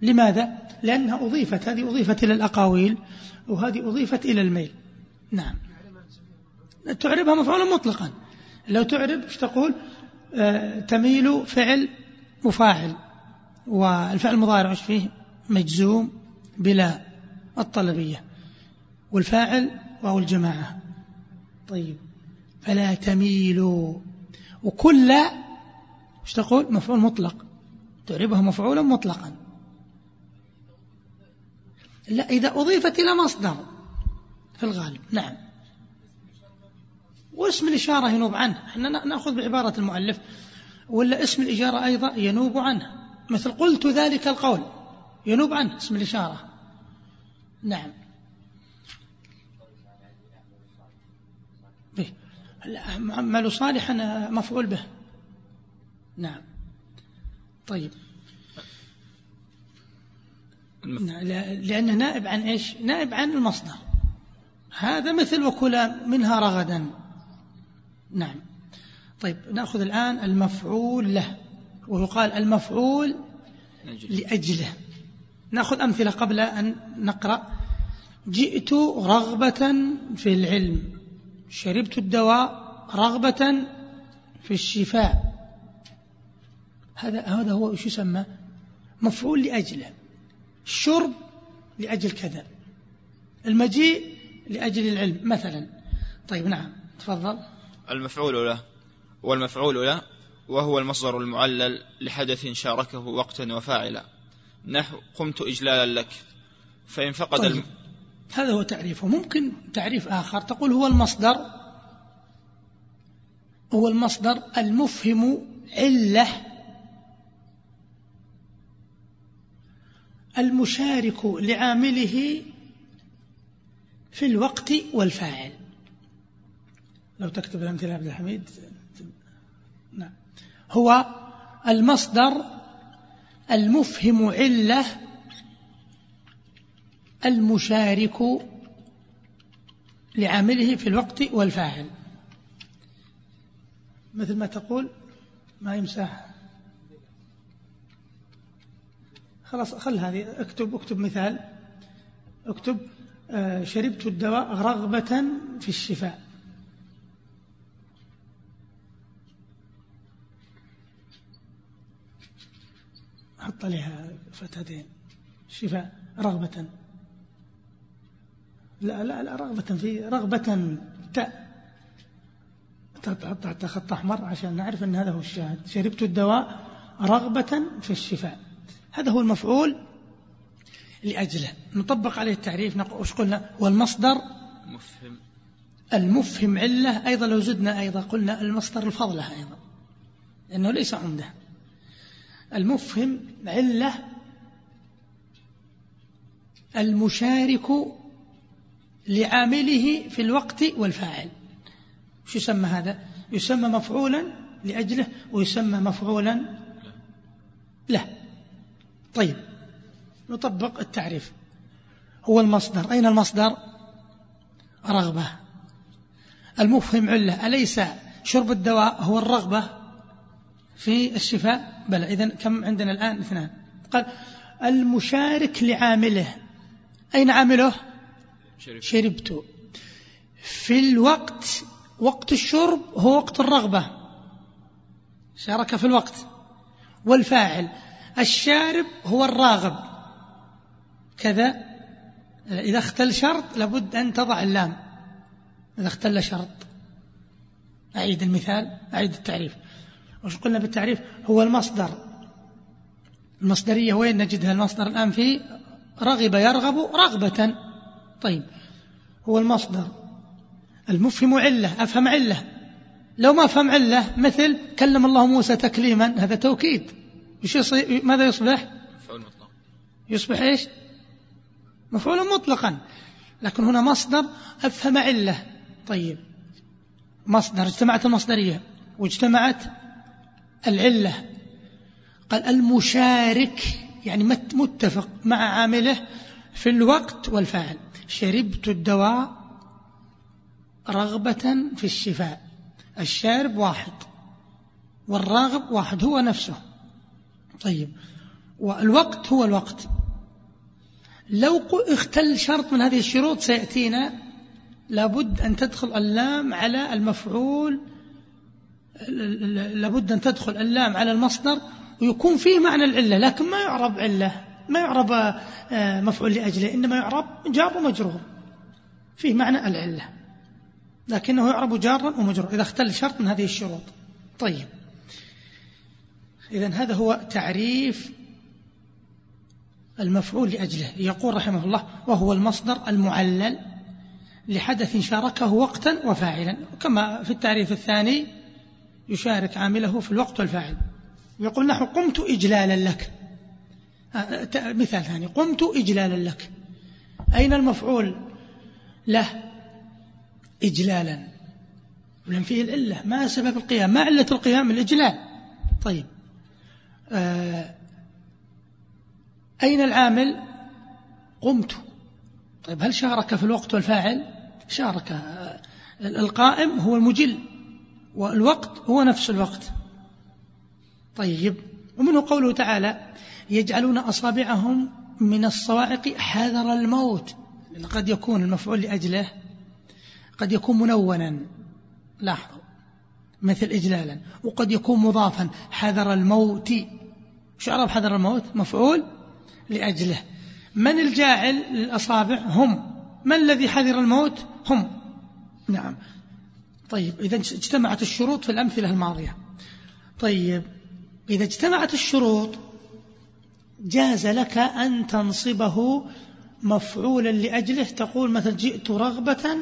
لماذا؟ لأنها أضيفت. هذه أضيفت إلى الأقاويل وهذه أضيفت إلى الميل. نعم. تعربها مفعولا مطلقا. لو تعرب إيش تقول؟ آه تميل فعل مفاعل. والفعل المضارع إيش فيه؟ مجزوم بلا الطلبية. والفاعل وهو الجماعة. طيب. فلا تميلوا. وكل إيش تقول؟ مفعول مطلق. تعربها مفعولا مطلقا. لا إذا أضيفت إلى مصدر في الغالب. نعم. واسم الإشارة ينوب عنه. إحنا نأخذ بعبارة المؤلف. ولا اسم الإشارة أيضا ينوب عنه. مثل قلت ذلك القول. ينوب عنه اسم الإشارة. نعم. عمل صالحا مفعول به. نعم. طيب. نعم، لأنه نائب عن إيش؟ نائب عن المصدر. هذا مثل وكلا منها رغدا. نعم. طيب نأخذ الآن المفعول له. ويقال المفعول لأجله. نأخذ أمثلة قبل أن نقرأ. جئت رغبة في العلم. شربت الدواء رغبة في الشفاء. هذا هذا هو إيش يسمى؟ مفعول لأجله. الشرب لأجل كذا. المجيء لأجل العلم مثلا. طيب نعم تفضل. المفعول له. والمفعول له وهو المصدر المعلل لحدث شاركه وقتا وفاعلا. نحو قمت إجلالا لك. فإن فقد طيب. الم... هذا هو تعريفه. ممكن تعريف آخر. تقول هو المصدر هو المصدر المفهم علة المشارك لعامله في الوقت والفاعل. لو تكتب الأمثلة عبد الحميد. نعم. هو المصدر المفهم علة المشارك لعامله في الوقت والفاعل. مثل ما تقول ما يمسح. خلاص خل هذه. اكتب اكتب مثال. اكتب آه، شربت الدواء رغبة في الشفاء. حط عليها فتاتين. شفاء رغبة. لا لا لا رغبة في رغبة تاء. تحط تحت خط أحمر عشان نعرف أن هذا هو الشاهد. شربت الدواء رغبة في الشفاء. هذا هو المفعول لأجله. نطبق عليه التعريف وش قلنا؟ والمصدر مفهم. المفهم علة. أيضا لو زدنا أيضا قلنا المصدر الفضلة أيضا. لأنه ليس عمدة. المفهم علة المشارك لعامله في الوقت والفاعل. شو يسمى هذا؟ يسمى مفعولا لأجله ويسمى مفعولا له. طيب نطبق التعريف. هو المصدر. أين المصدر؟ رغبة. المفهم علة. أليس شرب الدواء هو الرغبة في الشفاء؟ بلى إذا كم عندنا الآن؟ اثنان. قال المشارك لعامله. أين عامله؟ شربت في الوقت وقت الشرب هو وقت الرغبة. شارك في الوقت. والفاعل الشارب هو الراغب. كذا. إذا اختل شرط لابد أن تضع اللام. إذا اختل شرط. أعيد المثال أعيد التعريف. وش قلنا بالتعريف؟ هو المصدر. المصدرية وين نجدها؟ المصدر الآن في رغب يرغب رغبة. طيب هو المصدر. المفهم علة أفهم علة. لو ما فهم علة مثل كلم الله موسى تكليما هذا توكيد. ماذا يصبح؟ يصبح إيش؟ مفعول مطلقا. لكن هنا مصدر أفهم علة. طيب مصدر اجتمعت المصدرية. واجتمعت العلة. قال المشارك يعني متفق مع عامله في الوقت والفاعل شربت الدواء رغبة في الشفاء. الشارب واحد والراغب واحد هو نفسه. طيب والوقت هو الوقت. لو اختل شرط من هذه الشروط سيأتينا. لابد أن تدخل اللام على المفعول لابد أن تدخل اللام على المصدر ويكون فيه معنى العلة لكن ما يعرب علة ما يعرب آه، مفعول لأجله إنما يعرب جار ومجرور. فيه معنى العلة لكنه يعرب جارا ومجرور إذا اختل شرط من هذه الشروط. طيب. إذا هذا هو تعريف المفعول لأجله. يقول رحمه الله وهو المصدر المعلل لحدث شاركه وقتا وفاعلا كما في التعريف الثاني يشارك عامله في الوقت والفاعل. يقول نحو قمت إجلالا لك. آه، مثال ثاني. قمت إجلالا لك. أين المفعول له؟ إجلالا. ولم فيه العلة ما سبب القيام؟ ما علة القيام؟ الإجلال. طيب. آه أين العامل؟ قمت. طيب هل شارك في الوقت والفاعل؟ شارك. آه القائم هو المجل. والوقت هو نفس الوقت. طيب ومنه قوله تعالى يجعلون أصابعهم من الصواعق حذر الموت. قد يكون المفعول لأجله قد يكون منونا. لاحظوا مثل إجلالا. وقد يكون مضافا حذر الموت. شو عرف حذر الموت؟ مفعول لأجله. من الجاعل للأصابع؟ هم. من الذي حذر الموت؟ هم. نعم. طيب إذا اجتمعت الشروط في الأمثلة الماضية. طيب إذا اجتمعت الشروط جاز لك أن تنصبه مفعولا لأجله. تقول مثلا جئت رغبة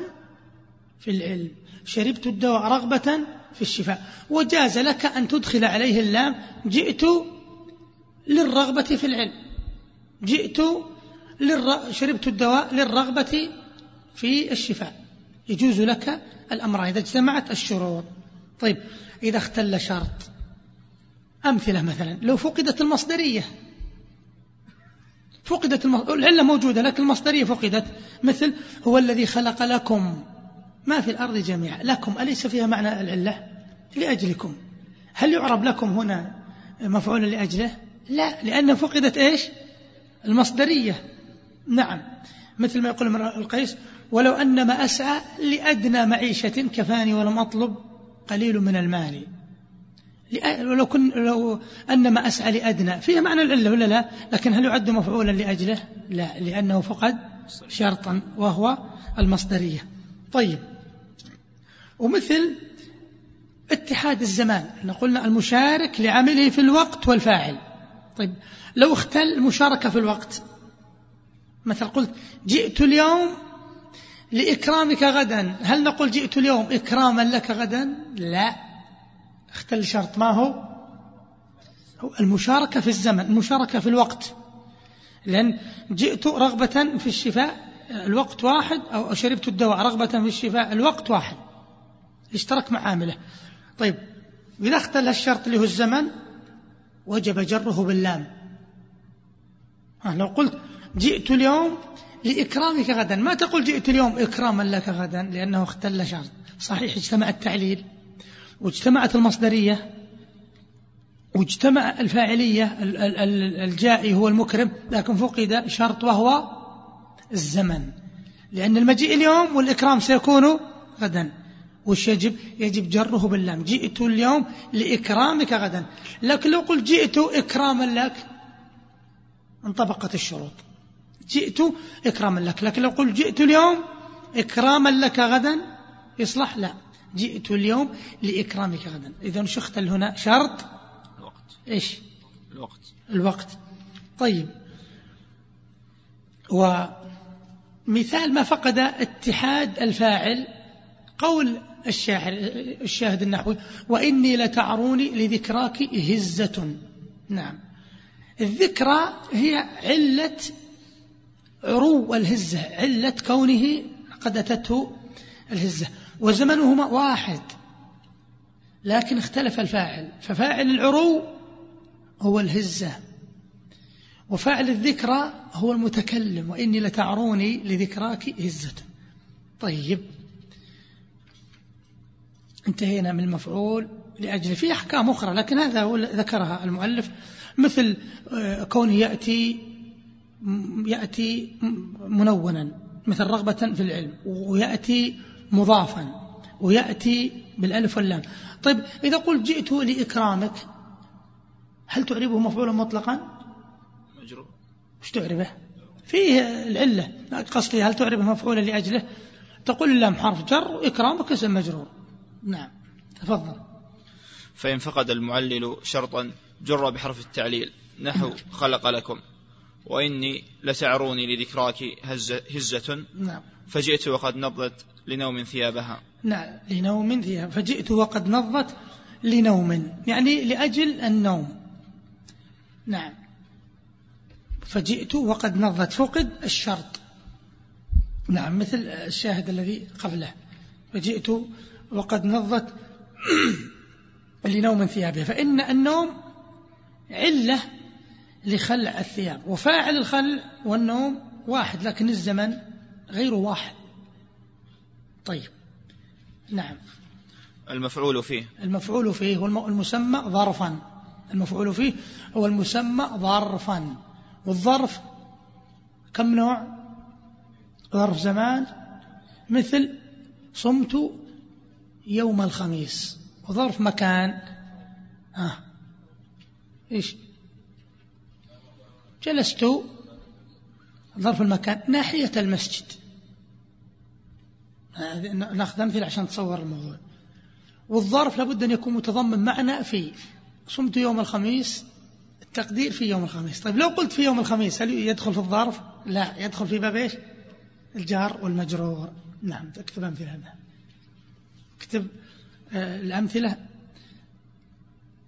في العلم شربت الدواء رغبة في الشفاء. وجاز لك أن تدخل عليه اللام جئت للرغبة في العلم. جئت للر... شربت الدواء للرغبة في الشفاء. يجوز لك الأمر إذا اجتمعت الشروط. طيب إذا اختل شرط. أمثلة مثلا لو فقدت المصدرية. فقدت المصدرية العلة موجودة لكن المصدرية فقدت. مثل هو الذي خلق لكم ما في الأرض جميعا. لكم أليس فيها معنى العلة؟ لأجلكم. هل يعرب لكم هنا مفعولا لأجله؟ لا لأن فقدت إيش؟ المصدرية. نعم. مثل ما يقول القيس ولو أن ما أسعى لأدنى معيشة كفاني ولم أطلب قليل من المال. ولو كن لو أن ما أسعى لأدنى. فيها معنى العلة ولا لا؟ لكن هل يعد مفعولا لأجله؟ لا لأنه فقد شرطا وهو المصدرية. طيب. ومثل اتحاد الزمان. إحنا قلنا المشارك لعمله في الوقت والفاعل. طيب. لو اختل المشاركة في الوقت. مثل قلت جئت اليوم لإكرامك غدا. هل نقول جئت اليوم إكراما لك غدا؟ لا. اختل شرط. ما هو؟ المشاركة في الزمن المشاركة في الوقت. لأن جئت رغبة في الشفاء الوقت واحد أو شربت الدواء رغبة في الشفاء الوقت واحد. اشترك مع عامله. طيب إذا اختل الشرط اللي هو الزمن وجب جره باللام. لو قلت جئت اليوم لإكرامك غدا. ما تقول جئت اليوم إكراما لك غدا لأنه اختل شرط صحيح اجتمع التعليل واجتمعت المصدرية واجتمع الفاعلية الجائي هو المكرم لكن فقد شرط وهو الزمن. لأن المجيء اليوم والإكرام سيكون غدا. وش يجب؟ يجب جره باللام. جئت اليوم لإكرامك غدا. لكن لو قلت جئت إكراما لك انطبقت الشروط. جئت إكراما لك لكن لو قلت جئت اليوم إكراما لك غدا يصلح؟ لا. جئت اليوم لإكرامك غدا. إذا شختل هنا شرط؟ الوقت. إيش؟ الوقت. الوقت. طيب. ومثال ما فقد اتحاد الفاعل قول الشاعر الشاهد النحوي وإني لتعروني لذكراك هزة. نعم. الذكرى هي علة عرو الهزة علة كونه قد أتته الهزة. وزمنهما واحد لكن اختلف الفاعل. ففاعل العرو هو الهزة وفاعل الذكرى هو المتكلم. وإني لتعروني لذكراك هزة. طيب انتهينا من المفعول لأجل في أحكام أخرى لكن هذا هو ذكرها المؤلف مثل آه، كونه يأتي يأتي منونا مثل رغبة في العلم ويأتي مضافا ويأتي بالألف واللام. طيب إذا قلت جئت لإكرامك هل تعربه مفعولا مطلقا؟ مجرور. إيش تعربه؟ فيه العلة. قصدي هل تعربه مفعولا لأجله؟ تقول اللام حرف جر وإكرامك اسم مجرور. نعم. تفضل. فإن فقد المعلل شرطا جر بحرف التعليل. نحو خلق لكم. وإني لتعروني لذكراك هزة, هزة. نعم. فجئت وقد نضت لنوم ثيابها. نعم لنوم ثياب. فجئت وقد نضت لنوم يعني لأجل النوم. نعم. فجئت وقد نضت فقد الشرط. نعم مثل الشاهد الذي قبله. فجئت وقد نضت لنوم ثيابها. فإن النوم علة لخلع الثياب. وفاعل الخلع والنوم واحد لكن الزمن غير واحد. طيب. نعم. المفعول فيه. المفعول فيه هو المسمى ظرفا. المفعول فيه هو المسمى ظرفا. والظرف كم نوع؟ ظرف زمان مثل صمت يوم الخميس. وظرف مكان. آه. إيش؟ جلست ظرف المكان ناحية المسجد. ناخذ أمثلة عشان تصور الموضوع. والظرف لابد أن يكون متضمن معنى في صمت يوم الخميس التقدير في يوم الخميس. طيب لو قلت في يوم الخميس هل يدخل في الظرف؟ لا يدخل في باب إيش؟ الجار والمجرور. نعم اكتب أمثلة اكتب آه، الأمثلة.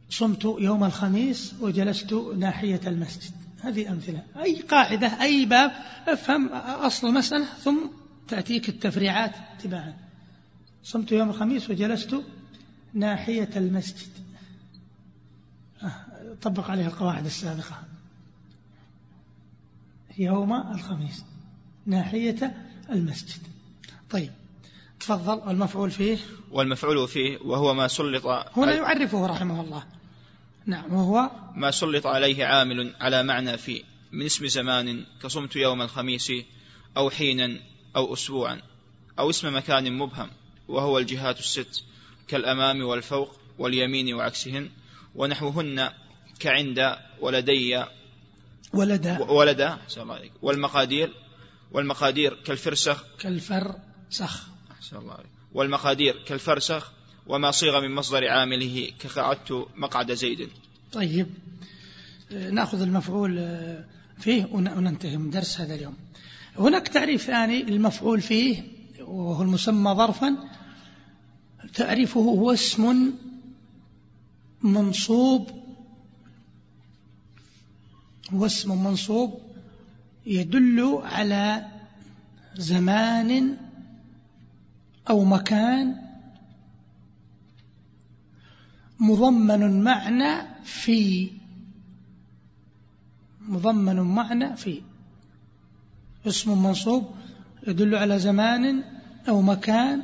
صمت يوم الخميس وجلست ناحية المسجد. هذه أمثلة. أي قاعدة أي باب افهم أصل المسألة ثم تأتيك التفريعات تباعا صمت يوم الخميس وجلست ناحية المسجد. آه، طبق عليها القواعد السابقة. يوم الخميس ناحية المسجد. طيب تفضل المفعول فيه؟ والمفعول فيه وهو ما سلط هنا يعرفه رحمه الله. نعم وهو ما سلط عليه عامل على معنى في من اسم زمان كصمت يوم الخميس أو حينا أو أسبوعا أو اسم مكان مبهم وهو الجهات الست كالأمام والفوق واليمين وعكسهن ونحوهن كعند ولدي ولدا ولدا والمقادير والمقادير كالفرسخ كالفرسخ. الله عليك والمقادير كالفرسخ وما صيغ من مصدر عامله كقعدت مقعد زيد. طيب نأخذ المفعول فيه وننتهي من درس هذا اليوم. هناك تعريف ثاني للمفعول فيه وهو المسمى ظرفا. تعريفه هو اسم منصوب هو اسم منصوب يدل على زمان أو مكان مضمن معنى في مضمن معنى في اسم منصوب يدل على زمان أو مكان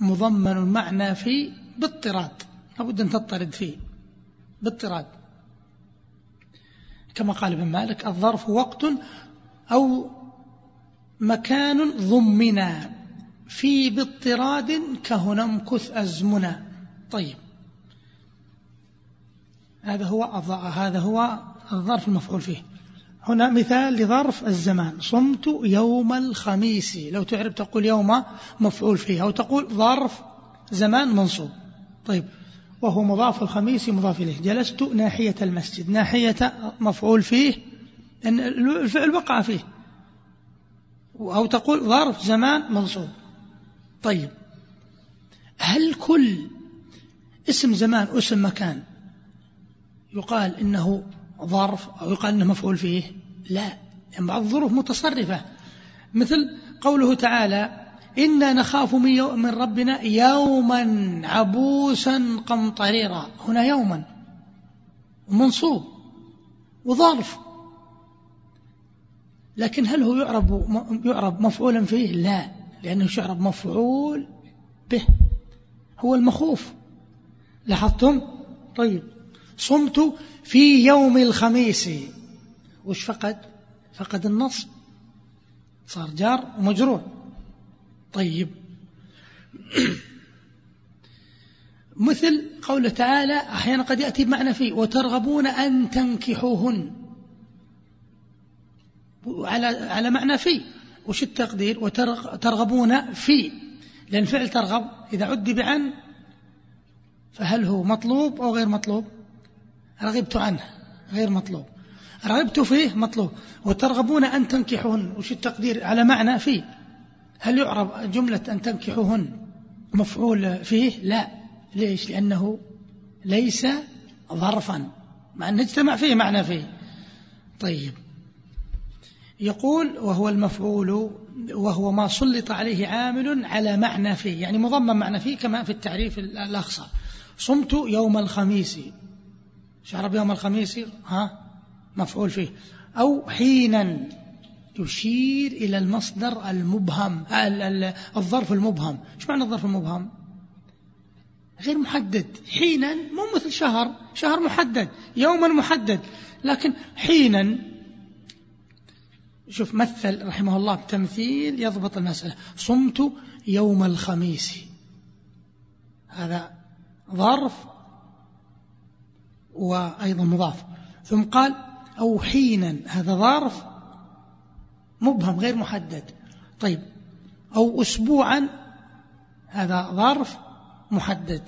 مضمن معنى في باضطراد. لابد أن تضطرد فيه. باضطراد. كما قال ابن مالك الظرف وقت أو مكان ضمنا في باضطراد كهنا امكث أزمنا. طيب. هذا هو هذا هو الظرف المفعول فيه. هنا مثال لظرف الزمان. صمت يوم الخميس. لو تعرف تقول يوم مفعول فيه أو تقول ظرف زمان منصوب. طيب وهو مضاف الخميس مضاف إليه. جلست ناحية المسجد. ناحية مفعول فيه أن الفعل وقع فيه. أو تقول ظرف زمان منصوب. طيب هل كل اسم زمان واسم مكان يقال إنه ظرف أو يقال إنه مفعول فيه؟ لا يعني بعض الظروف متصرفة. مثل قوله تعالى إنا نخاف من ربنا يوما عبوسا قمطريرا. هنا يوما. منصوب وظرف. لكن هل هو يعرب يعرب مفعولا فيه؟ لا لأنه يعرب مفعول به. هو المخوف. لاحظتم؟ طيب. صمت في يوم الخميس. وش فقد؟ فقد النصب صار جار ومجرور طيب. مثل قوله تعالى أحيانا قد يأتي بمعنى فيه وترغبون أن تنكحوهن. على على معنى في وش التقدير؟ وترغبون في. لأن فعل ترغب إذا عد بعن فهل هو مطلوب أو غير مطلوب؟ رغبت عنه غير مطلوب. رغبت فيه مطلوب. وترغبون أن تنكحوهن وش التقدير على معنى فيه؟ هل يعرب جملة أن تنكحوهن مفعول فيه؟ لا. ليش؟ لأنه ليس ظرفا. مع أن اجتمع فيه معنى فيه. طيب. يقول وهو المفعول وهو ما سلط عليه عامل على معنى فيه. يعني مضمن معنى فيه كما في التعريف الأخصر. صمت يوم الخميس. شعر يوم الخميس ها؟ مفعول فيه. أو حينا يشير إلى المصدر المبهم الظرف المبهم. إيش معنى الظرف المبهم؟ غير محدد. حينا مو مثل شهر. شهر محدد يوما محدد. لكن حينا شوف مثل رحمه الله بتمثيل يضبط المسألة. صمت يوم الخميس. هذا ظرف وأيضا مضاف. ثم قال أو حينا هذا ظرف مبهم غير محدد. طيب أو أسبوعا هذا ظرف محدد.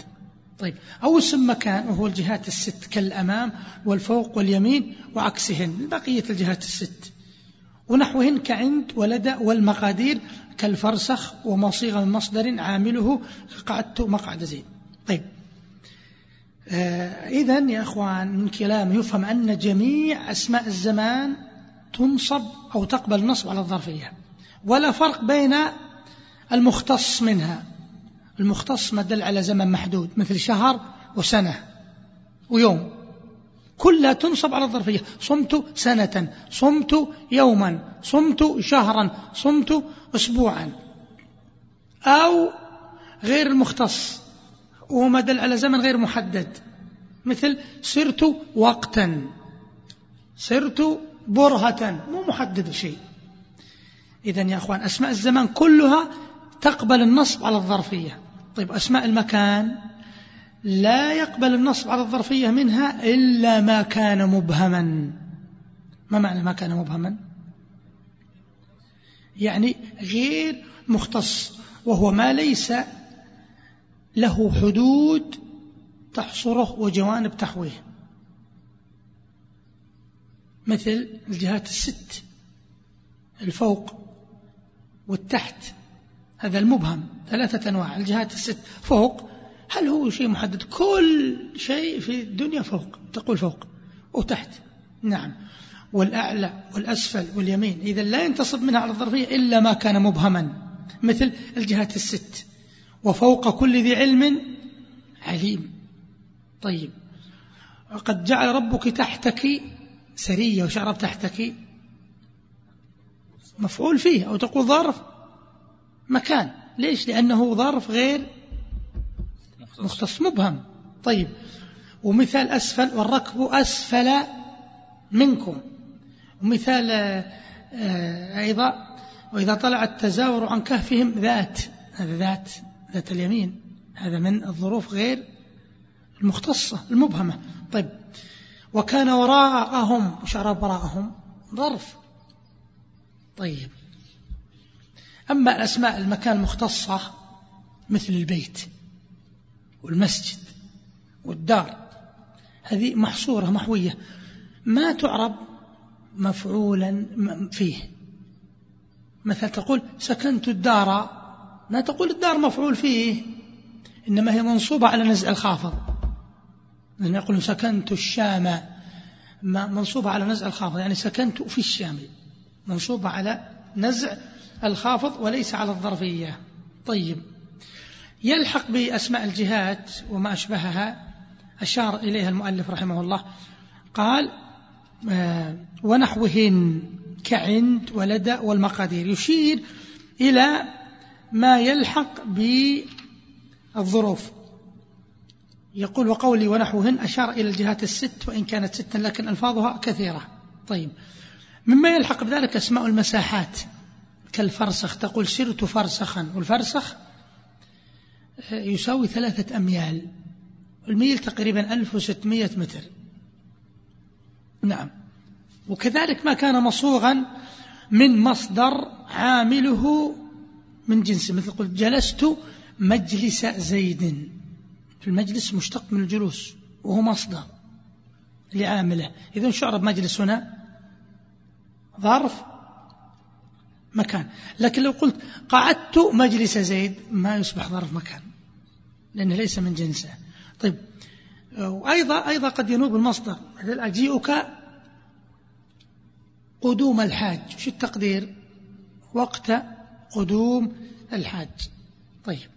طيب أو اسم مكان وهو الجهات الست كالأمام والفوق واليمين وعكسهن بقية الجهات الست. ونحوهن كعند ولدى والمقادير كالفرسخ وما صيغ من مصدر عامله قعدت مقعد زيد طيب إذا يا أخوان من كلام يفهم أن جميع أسماء الزمان تنصب أو تقبل النصب على الظرفية ولا فرق بين المختص منها. المختص ما دل على زمن محدود مثل شهر وسنة ويوم. كلها تنصب على الظرفية. صمت سنة صمت يوما صمت شهرا صمت أسبوعا أو غير المختص. وما دل على زمن غير محدد. مثل سرت وقتا. سرت برهة. مو محدد شيء. إذا يا أخوان أسماء الزمان كلها تقبل النصب على الظرفية. طيب أسماء المكان؟ لا يقبل النصب على الظرفية منها إلا ما كان مبهما. ما معنى ما كان مبهما؟ يعني غير مختص وهو ما ليس له حدود تحصره وجوانب تحويه. مثل الجهات الست الفوق والتحت هذا المبهم ثلاثة أنواع. الجهات الست فوق هل هو شيء محدد؟ كل شيء في الدنيا فوق تقول فوق وتحت. نعم. والأعلى والأسفل واليمين. إذا لا ينتصب منها على الظرفية إلا ما كان مبهما مثل الجهات الست. وفوق كل ذي علم عليم. طيب. وقد جعل ربك تحتك سرية وشعر تحتك مفعول فيه أو تقول ظرف مكان. ليش؟ لأنه ظرف غير مختص. مبهم. طيب. ومثال أسفل والركب أسفل منكم. ومثال آه، أيضا وإذا طلع التزاور عن كهفهم ذات هذا ذات ذات اليمين. هذا من الظروف غير المختصة المبهمة. طيب وكان وراءهم وش وراءهم ظرف. طيب أما الأسماء المكان المختصة مثل البيت والمسجد والدار هذه محصورة محوية. ما تعرب مفعولا فيه. مثل تقول سكنت الدار لا تقول الدار مفعول فيه إنما هي منصوبة على نزع الخافض. لأن يقول سكنت الشام منصوبة على نزع الخافض يعني سكنت في الشام. منصوبة على نزع الخافض وليس على الظرفية. طيب. يلحق بأسماء الجهات وما أشبهها أشار إليها المؤلف رحمه الله. قال آه، ونحوهن كعند ولدى والمقادير. يشير إلى ما يلحق بالظروف. يقول وقولي ونحوهن أشار إلى الجهات الست وإن كانت ستا لكن ألفاظها كثيرة. طيب. مما يلحق بذلك أسماء المساحات. كالفرسخ تقول سرت فرسخا. والفرسخ يساوي ثلاثة أميال. الميل تقريبا 1600 متر. نعم. وكذلك ما كان مصوغا من مصدر عامله من جنسه مثل قلت جلست مجلس زيد. في المجلس مشتق من الجلوس وهو مصدر لعامله. إذا شعر مجلس هنا؟ ظرف مكان. لكن لو قلت قعدت مجلس زيد ما يصبح ظرف مكان لأنه ليس من جنسه. طيب وأيضا أيضا قد ينوب المصدر. أجيئك قدوم الحاج. وش التقدير؟ وقت قدوم الحاج. طيب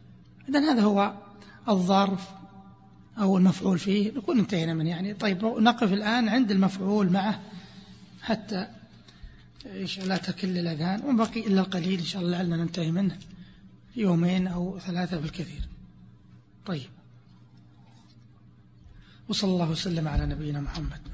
إذا هذا هو الظرف أو المفعول فيه. نكون انتهينا من يعني. طيب نقف الآن عند المفعول معه حتى إيش لا تكل الأذان وما بقي إلا القليل إن شاء الله لعلنا ننتهي منه يومين أو ثلاثة بالكثير. طيب. وصلى الله وسلم على نبينا محمد.